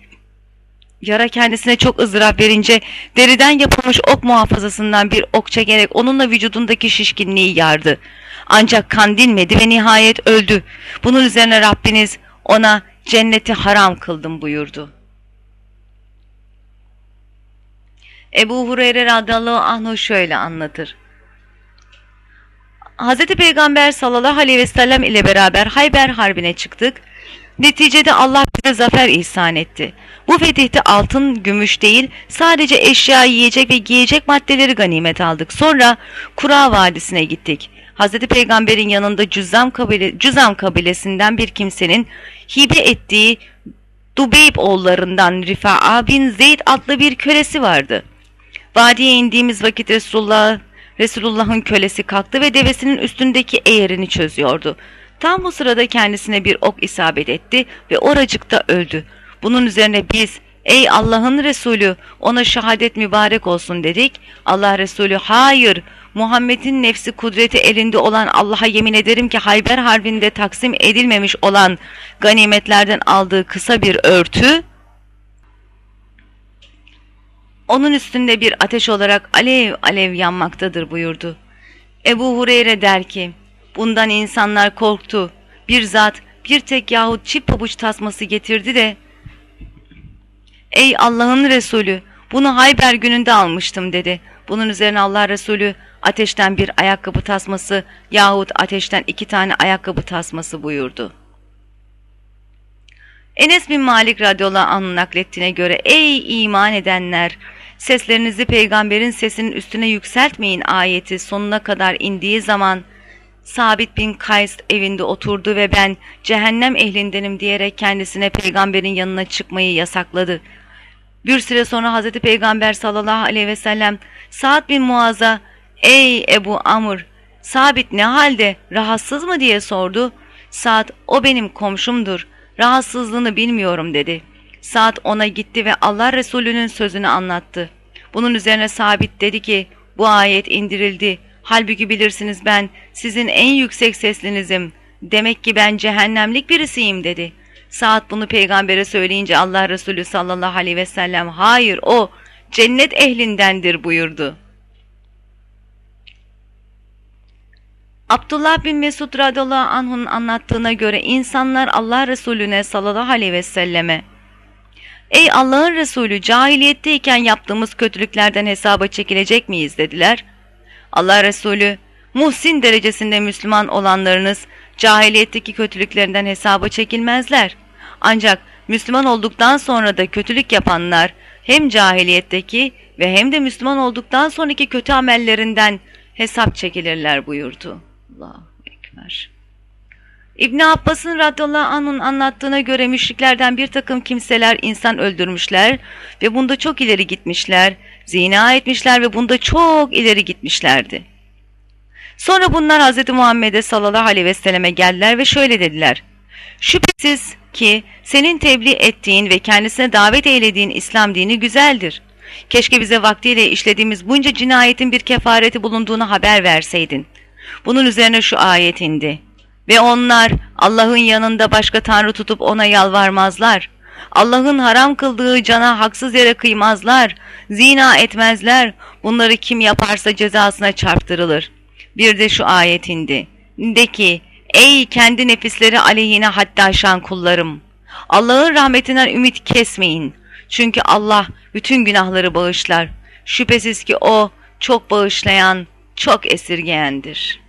Yara kendisine çok ızdırap verince deriden yapılmış ok muhafazasından bir ok çekerek onunla vücudundaki şişkinliği yardı. Ancak kan dinmedi ve nihayet öldü. Bunun üzerine Rabbiniz ona cenneti haram kıldım buyurdu. Ebu Hureyre radıyallahu anhu şöyle anlatır. Hz. Peygamber sallallahu aleyhi ve sellem ile beraber Hayber Harbi'ne çıktık. Neticede Allah bize zafer ihsan etti. Bu fetihte altın, gümüş değil sadece eşya, yiyecek ve giyecek maddeleri ganimet aldık. Sonra Kura Vadisi'ne gittik. Hz. Peygamber'in yanında Cüzam, kabile, Cüzam kabilesinden bir kimsenin hibe ettiği Dubeyb oğullarından Rifa'a bin Zeyd adlı bir kölesi vardı. Vadiye indiğimiz vakit Resulullah Resulullah'ın kölesi kalktı ve devesinin üstündeki eğerini çözüyordu. Tam bu sırada kendisine bir ok isabet etti ve oracıkta öldü. Bunun üzerine biz ''Ey Allah'ın Resulü ona şehadet mübarek olsun'' dedik. Allah Resulü ''Hayır Muhammed'in nefsi kudreti elinde olan Allah'a yemin ederim ki Hayber Harbi'nde taksim edilmemiş olan ganimetlerden aldığı kısa bir örtü onun üstünde bir ateş olarak alev alev yanmaktadır buyurdu. Ebu Hureyre der ki, bundan insanlar korktu. Bir zat bir tek yahut çift pabuç tasması getirdi de, Ey Allah'ın Resulü, bunu Hayber gününde almıştım dedi. Bunun üzerine Allah Resulü ateşten bir ayakkabı tasması yahut ateşten iki tane ayakkabı tasması buyurdu. Enes bin Malik radıyallahu anh'ın naklettiğine göre ey iman edenler seslerinizi peygamberin sesinin üstüne yükseltmeyin ayeti sonuna kadar indiği zaman Sabit bin Kays evinde oturdu ve ben cehennem ehlindenim diyerek kendisine peygamberin yanına çıkmayı yasakladı. Bir süre sonra Hazreti Peygamber sallallahu aleyhi ve sellem Sa'd bin Muaz'a ''Ey Ebu Amr, Sabit ne halde, rahatsız mı?'' diye sordu. Sa'd ''O benim komşumdur, rahatsızlığını bilmiyorum.'' dedi. Sa'd ona gitti ve Allah Resulü'nün sözünü anlattı. Bunun üzerine Sabit dedi ki bu ayet indirildi. Halbuki bilirsiniz ben sizin en yüksek seslinizim. Demek ki ben cehennemlik birisiyim dedi. Saat bunu peygambere söyleyince Allah Resulü sallallahu aleyhi ve sellem hayır o cennet ehlindendir buyurdu. Abdullah bin Mesud radıyallahu anh'ın anlattığına göre insanlar Allah Resulüne sallallahu aleyhi ve selleme Ey Allah'ın Resulü cahiliyetteyken yaptığımız kötülüklerden hesaba çekilecek miyiz dediler. Allah Resulü muhsin derecesinde Müslüman olanlarınız cahiliyetteki kötülüklerinden hesaba çekilmezler. Ancak Müslüman olduktan sonra da kötülük yapanlar hem cahiliyetteki ve hem de Müslüman olduktan sonraki kötü amellerinden hesap çekilirler buyurdu. Allahu Ekber. İbn Abbas'ın radıyallahu anh'ın anlattığına göre müşriklerden bir takım kimseler insan öldürmüşler ve bunda çok ileri gitmişler, zina etmişler ve bunda çok ileri gitmişlerdi. Sonra bunlar Hz. Muhammed'e sallallahu aleyhi ve selleme geldiler ve şöyle dediler. Şüphesiz ki senin tebliğ ettiğin ve kendisine davet eylediğin İslam dini güzeldir. Keşke bize vaktiyle işlediğimiz bunca cinayetin bir kefareti bulunduğunu haber verseydin. Bunun üzerine şu ayet indi. Ve onlar Allah'ın yanında başka tanrı tutup ona yalvarmazlar. Allah'ın haram kıldığı cana haksız yere kıymazlar. Zina etmezler. Bunları kim yaparsa cezasına çarptırılır. Bir de şu ayet indi. De ki ey kendi nefisleri aleyhine hatta aşan kullarım. Allah'ın rahmetinden ümit kesmeyin. Çünkü Allah bütün günahları bağışlar. Şüphesiz ki o çok bağışlayan, çok esirgeyendir.''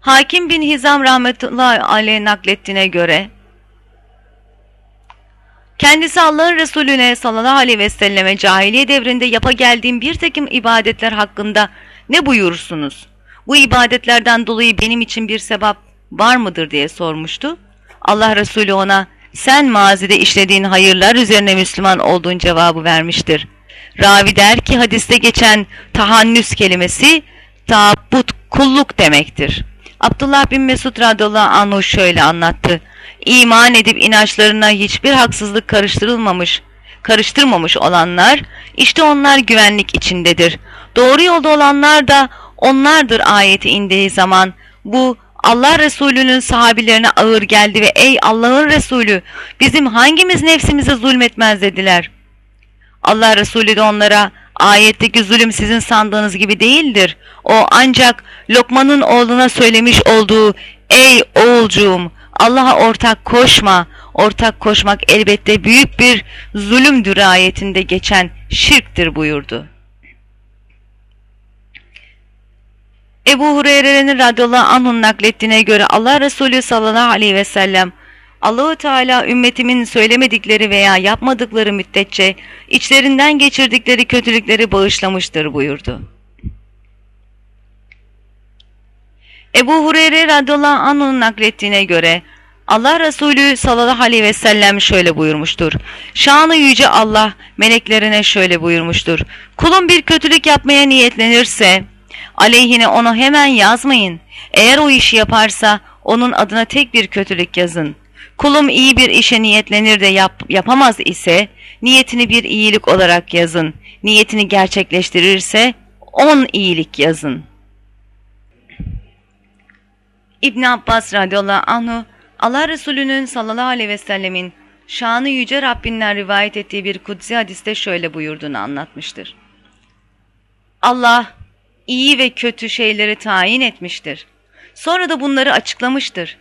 Hakim bin Hizam rahmetullahi aleyh naklettiğine göre kendisi Allah'ın Resulüne sallallahu aleyhi ve selleme cahiliye devrinde yapa geldiğim bir takım ibadetler hakkında ne buyurursunuz? Bu ibadetlerden dolayı benim için bir sebep var mıdır diye sormuştu. Allah Resulü ona sen mazide işlediğin hayırlar üzerine Müslüman olduğun cevabı vermiştir. Ravi der ki hadiste geçen tahannüs kelimesi taabbut kulluk demektir. Abdullah bin Mesud radıyallahu anhu şöyle anlattı. İman edip inançlarına hiçbir haksızlık karıştırılmamış, karıştırmamış olanlar, işte onlar güvenlik içindedir. Doğru yolda olanlar da onlardır ayeti indiği zaman bu Allah Resulü'nün sahabilerine ağır geldi ve ey Allah'ın Resulü bizim hangimiz nefsimize zulmetmez dediler. Allah Resulü de onlara ayetteki zulüm sizin sandığınız gibi değildir. O ancak Lokman'ın oğluna söylemiş olduğu ey oğulcuğum Allah'a ortak koşma. Ortak koşmak elbette büyük bir zulümdür ayetinde geçen şirktir buyurdu. Ebu Hureyre'nin radıyallahu anh'ın naklettiğine göre Allah Resulü sallallahu aleyhi ve sellem Allahu Teala ümmetimin söylemedikleri veya yapmadıkları müddetçe içlerinden geçirdikleri kötülükleri bağışlamıştır buyurdu. Ebu Hureyre radıyallahu anh'ın naklettiğine göre Allah Resulü sallallahu aleyhi ve sellem şöyle buyurmuştur. Şanı yüce Allah meleklerine şöyle buyurmuştur. Kulun bir kötülük yapmaya niyetlenirse aleyhine onu hemen yazmayın. Eğer o işi yaparsa onun adına tek bir kötülük yazın. Kulum iyi bir işe niyetlenir de yap, yapamaz ise niyetini bir iyilik olarak yazın. Niyetini gerçekleştirirse on iyilik yazın. İbn Abbas radıyallahu anhu Allah Resulü'nün sallallahu aleyhi ve sellemin şanı yüce Rabbinden rivayet ettiği bir kutsi hadiste şöyle buyurduğunu anlatmıştır. Allah iyi ve kötü şeyleri tayin etmiştir. Sonra da bunları açıklamıştır.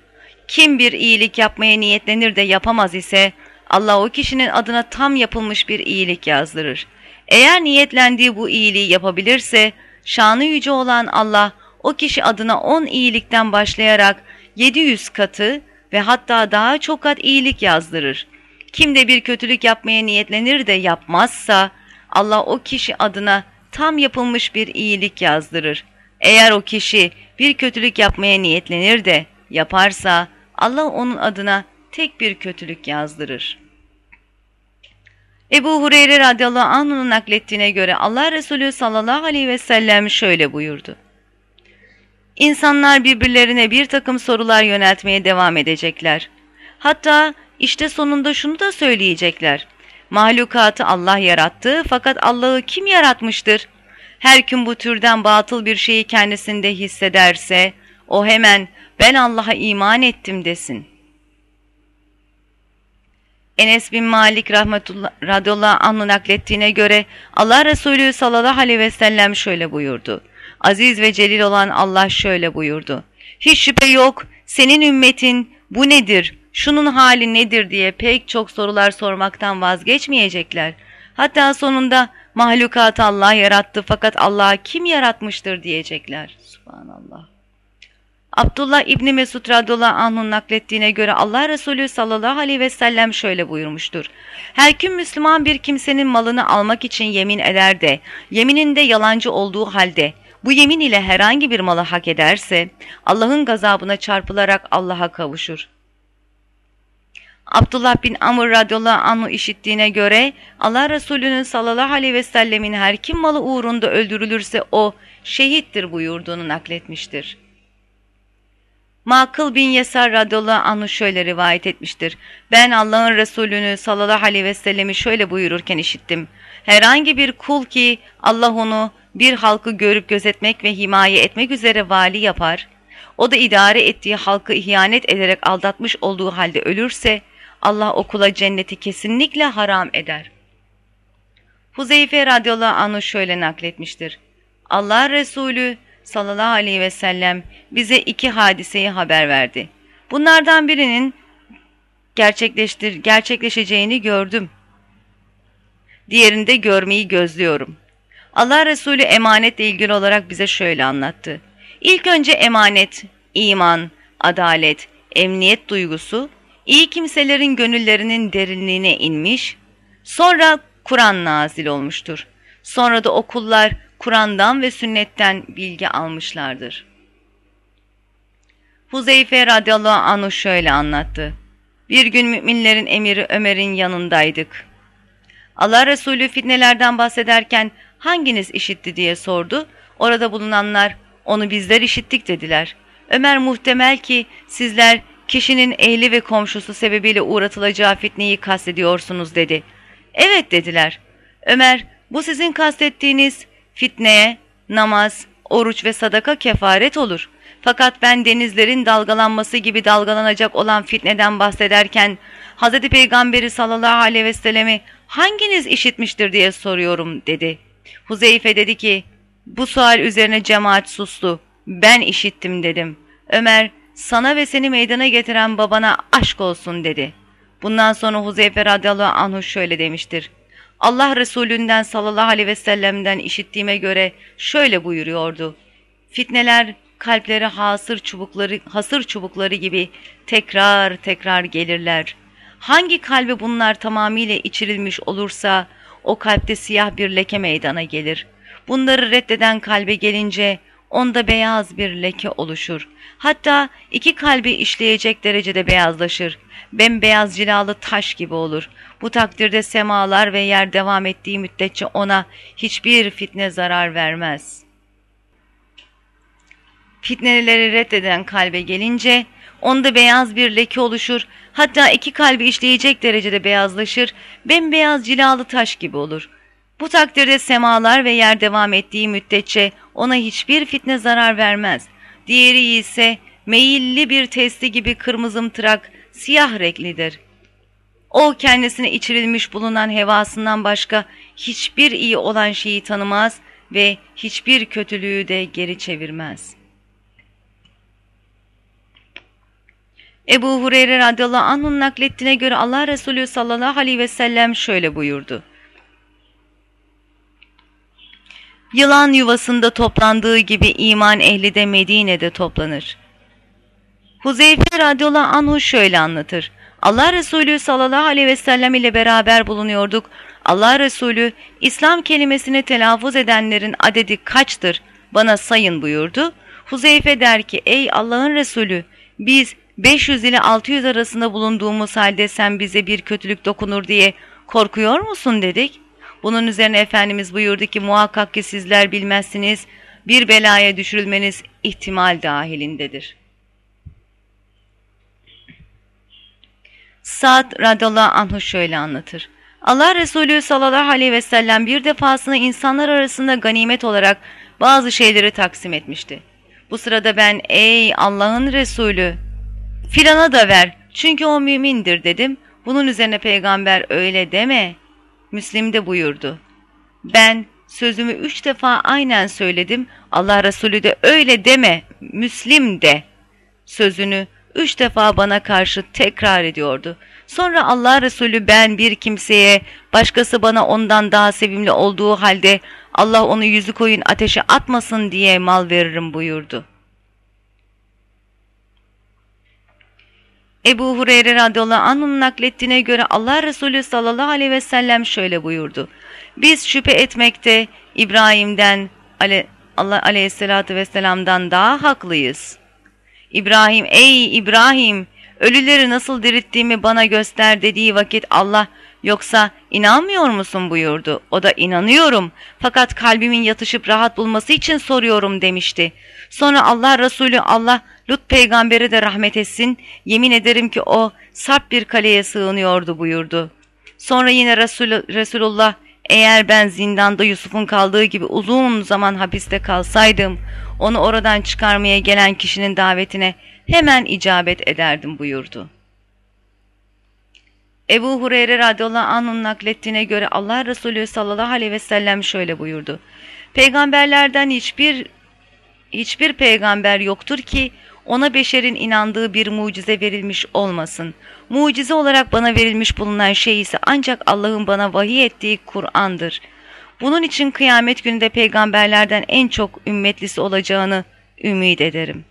Kim bir iyilik yapmaya niyetlenir de yapamaz ise Allah o kişinin adına tam yapılmış bir iyilik yazdırır. Eğer niyetlendiği bu iyiliği yapabilirse şanı yüce olan Allah o kişi adına on iyilikten başlayarak 700 katı ve hatta daha çok kat iyilik yazdırır. Kim de bir kötülük yapmaya niyetlenir de yapmazsa Allah o kişi adına tam yapılmış bir iyilik yazdırır. Eğer o kişi bir kötülük yapmaya niyetlenir de yaparsa Allah onun adına tek bir kötülük yazdırır. Ebu Hureyre radıyallahu anh'ın naklettiğine göre Allah Resulü sallallahu aleyhi ve sellem şöyle buyurdu. İnsanlar birbirlerine bir takım sorular yöneltmeye devam edecekler. Hatta işte sonunda şunu da söyleyecekler. Mahlukatı Allah yarattı fakat Allah'ı kim yaratmıştır? Her kim bu türden batıl bir şeyi kendisinde hissederse o hemen ben Allah'a iman ettim desin. Enes bin Malik rahmetullah radıyallahu anh'ın naklettiğine göre Allah Resulü sallallahu aleyhi ve sellem şöyle buyurdu. Aziz ve celil olan Allah şöyle buyurdu. Hiç şüphe yok senin ümmetin bu nedir, şunun hali nedir diye pek çok sorular sormaktan vazgeçmeyecekler. Hatta sonunda mahlukat Allah yarattı fakat Allah'ı kim yaratmıştır diyecekler. Subhanallah. Abdullah İbni Mesud radıyallahu anh'ın naklettiğine göre Allah Resulü sallallahu aleyhi ve sellem şöyle buyurmuştur. Her kim Müslüman bir kimsenin malını almak için yemin eder de, yemininde yalancı olduğu halde, bu yemin ile herhangi bir malı hak ederse, Allah'ın gazabına çarpılarak Allah'a kavuşur. Abdullah bin Amr radıyallahu anh'u işittiğine göre Allah Resulü'nün sallallahu aleyhi ve sellemin her kim malı uğrunda öldürülürse o şehittir buyurduğunu nakletmiştir. Makıl bin Yesar radıyallahu anh'u şöyle rivayet etmiştir. Ben Allah'ın Resulünü sallallahu aleyhi ve sellemi şöyle buyururken işittim. Herhangi bir kul ki Allah onu bir halkı görüp gözetmek ve himaye etmek üzere vali yapar, o da idare ettiği halkı ihanet ederek aldatmış olduğu halde ölürse, Allah okula cenneti kesinlikle haram eder. Huzeyfe radıyallahu anh'ı şöyle nakletmiştir. Allah Resulü sallallahu aleyhi ve sellem bize iki hadiseyi haber verdi. Bunlardan birinin gerçekleştir, gerçekleşeceğini gördüm. Diğerinde görmeyi gözlüyorum. Allah Resulü emanetle ilgili olarak bize şöyle anlattı. İlk önce emanet, iman, adalet, emniyet duygusu, iyi kimselerin gönüllerinin derinliğine inmiş, sonra Kur'an nazil olmuştur. Sonra da okullar Kur'an'dan ve sünnetten bilgi almışlardır. Huzeyfe radıyallahu anhu şöyle anlattı. Bir gün müminlerin emiri Ömer'in yanındaydık. Allah Resulü fitnelerden bahsederken hanginiz işitti diye sordu. Orada bulunanlar onu bizler işittik dediler. Ömer muhtemel ki sizler kişinin ehli ve komşusu sebebiyle uğratılacağı fitneyi kastediyorsunuz dedi. Evet dediler. Ömer bu sizin kastettiğiniz fitneye namaz, oruç ve sadaka kefaret olur. Fakat ben denizlerin dalgalanması gibi dalgalanacak olan fitneden bahsederken Hz. Peygamberi sallallahu aleyhi ve sellemi hanginiz işitmiştir diye soruyorum dedi. Huzeyfe dedi ki bu sual üzerine cemaat sustu. Ben işittim dedim. Ömer sana ve seni meydana getiren babana aşk olsun dedi. Bundan sonra Huzeyfe radıyallahu anhu şöyle demiştir. Allah Resulünden sallallahu aleyhi ve sellem'den işittiğime göre şöyle buyuruyordu. Fitneler kalpleri hasır çubukları, hasır çubukları gibi tekrar tekrar gelirler. Hangi kalbe bunlar tamamıyla içirilmiş olursa o kalpte siyah bir leke meydana gelir. Bunları reddeden kalbe gelince onda beyaz bir leke oluşur. Hatta iki kalbi işleyecek derecede beyazlaşır. Bembeyaz cilalı taş gibi olur. Bu takdirde semalar ve yer devam ettiği müddetçe ona hiçbir fitne zarar vermez. Fitneleri reddeden kalbe gelince onda beyaz bir leke oluşur. Hatta iki kalbi işleyecek derecede beyazlaşır. Bembeyaz cilalı taş gibi olur.'' Bu takdirde semalar ve yer devam ettiği müddetçe ona hiçbir fitne zarar vermez. Diğeri ise meyilli bir testi gibi kırmızımtırak siyah renklidir. O kendisine içirilmiş bulunan hevasından başka hiçbir iyi olan şeyi tanımaz ve hiçbir kötülüğü de geri çevirmez. Ebu Hureyre radıyallahu anh'ın naklettiğine göre Allah Resulü sallallahu aleyhi ve sellem şöyle buyurdu. Yılan yuvasında toplandığı gibi iman ehli de Medine'de toplanır. Huzeyfe radıyallahu anhu şöyle anlatır. Allah Resulü sallallahu aleyhi ve sellem ile beraber bulunuyorduk. Allah Resulü İslam kelimesini telaffuz edenlerin adedi kaçtır bana sayın buyurdu. Huzeyfe der ki ey Allah'ın Resulü biz 500 ile 600 arasında bulunduğumuz halde sen bize bir kötülük dokunur diye korkuyor musun dedik. Bunun üzerine Efendimiz buyurdu ki muhakkak ki sizler bilmezsiniz bir belaya düşürülmeniz ihtimal dahilindedir. Sa'd radıyallahu anhu şöyle anlatır. Allah Resulü sallallahu aleyhi ve sellem bir defasında insanlar arasında ganimet olarak bazı şeyleri taksim etmişti. Bu sırada ben ey Allah'ın Resulü filana da ver çünkü o mümindir dedim. Bunun üzerine peygamber öyle deme Müslim'de buyurdu. Ben sözümü üç defa aynen söyledim. Allah Resulü de öyle deme Müslim de sözünü üç defa bana karşı tekrar ediyordu. Sonra Allah Resulü ben bir kimseye başkası bana ondan daha sevimli olduğu halde Allah onu yüzü koyun ateşe atmasın diye mal veririm buyurdu. Ebu Hureyre radıyallahu anh'ın naklettiğine göre Allah Resulü sallallahu aleyhi ve sellem şöyle buyurdu. Biz şüphe etmekte İbrahim'den ale, Allah aleyhissalatü vesselam'dan daha haklıyız. İbrahim ey İbrahim ölüleri nasıl dirittiğimi bana göster dediği vakit Allah yoksa inanmıyor musun buyurdu. O da inanıyorum fakat kalbimin yatışıp rahat bulması için soruyorum demişti. Sonra Allah Resulü Allah Lut peygamberi de rahmet etsin, yemin ederim ki o sarp bir kaleye sığınıyordu buyurdu. Sonra yine Resul, Resulullah eğer ben zindanda Yusuf'un kaldığı gibi uzun zaman hapiste kalsaydım, onu oradan çıkarmaya gelen kişinin davetine hemen icabet ederdim buyurdu. Ebu Hureyre radıyallahu anh'ın naklettiğine göre Allah Resulü sallallahu aleyhi ve sellem şöyle buyurdu. Peygamberlerden hiçbir hiçbir peygamber yoktur ki ona beşerin inandığı bir mucize verilmiş olmasın. Mucize olarak bana verilmiş bulunan şey ise ancak Allah'ın bana vahiy ettiği Kur'an'dır. Bunun için kıyamet gününde peygamberlerden en çok ümmetlisi olacağını ümit ederim.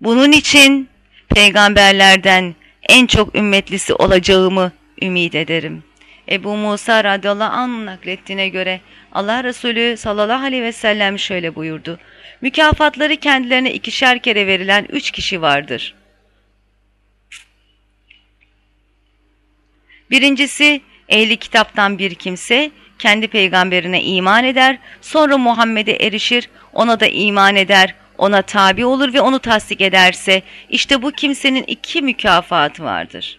Bunun için peygamberlerden en çok ümmetlisi olacağımı ümit ederim. Ebu Musa radıyallahu anh naklettiğine göre Allah Resulü sallallahu aleyhi ve sellem şöyle buyurdu. Mükafatları kendilerine ikişer kere verilen üç kişi vardır. Birincisi ehli kitaptan bir kimse kendi peygamberine iman eder, sonra Muhammed'e erişir, ona da iman eder, ona tabi olur ve onu tasdik ederse işte bu kimsenin iki mükafatı vardır.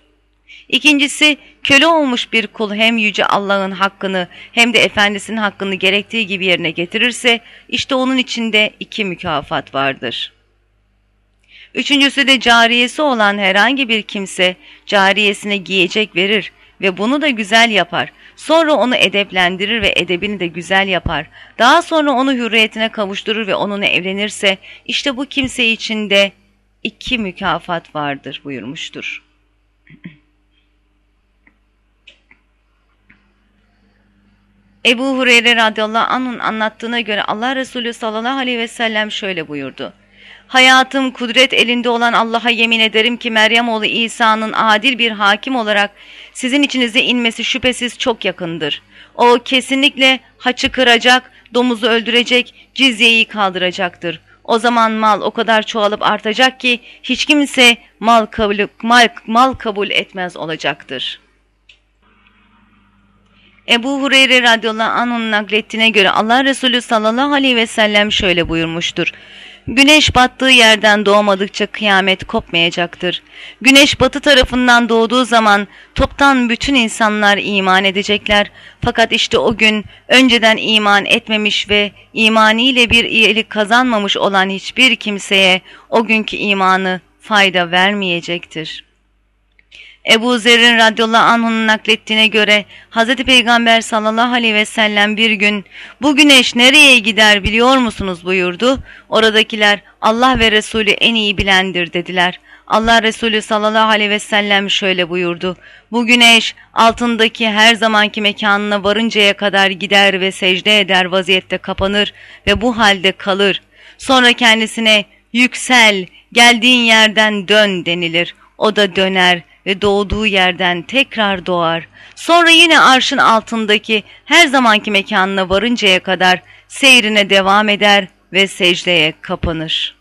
İkincisi köle olmuş bir kul hem yüce Allah'ın hakkını hem de efendisinin hakkını gerektiği gibi yerine getirirse işte onun içinde iki mükafat vardır. Üçüncüsü de cariyesi olan herhangi bir kimse cariyesine giyecek verir ve bunu da güzel yapar. Sonra onu edeplendirir ve edebini de güzel yapar. Daha sonra onu hürriyetine kavuşturur ve onunla evlenirse işte bu kimse için de iki mükafat vardır buyurmuştur. Ebu Hureyre radıyallahu anh'ın anlattığına göre Allah Resulü sallallahu aleyhi ve sellem şöyle buyurdu. Hayatım kudret elinde olan Allah'a yemin ederim ki Meryem oğlu İsa'nın adil bir hakim olarak sizin içinize inmesi şüphesiz çok yakındır. O kesinlikle haçı kıracak, domuzu öldürecek, cizyeyi kaldıracaktır. O zaman mal o kadar çoğalıp artacak ki hiç kimse mal kabul, mal, mal kabul etmez olacaktır.'' Ebu Hureyre radıyallahu anh'ın naklettiğine göre Allah Resulü sallallahu aleyhi ve sellem şöyle buyurmuştur. Güneş battığı yerden doğmadıkça kıyamet kopmayacaktır. Güneş batı tarafından doğduğu zaman toptan bütün insanlar iman edecekler. Fakat işte o gün önceden iman etmemiş ve imaniyle bir iyilik kazanmamış olan hiçbir kimseye o günkü imanı fayda vermeyecektir.'' Ebu Zer'in radıyallahu anh'ın naklettiğine göre Hz. Peygamber sallallahu aleyhi ve sellem bir gün bu güneş nereye gider biliyor musunuz buyurdu. Oradakiler Allah ve Resulü en iyi bilendir dediler. Allah Resulü sallallahu aleyhi ve sellem şöyle buyurdu. Bu güneş altındaki her zamanki mekanına varıncaya kadar gider ve secde eder vaziyette kapanır ve bu halde kalır. Sonra kendisine yüksel, geldiğin yerden dön denilir. O da döner ve doğduğu yerden tekrar doğar. Sonra yine arşın altındaki her zamanki mekanına varıncaya kadar seyrine devam eder ve secdeye kapanır.''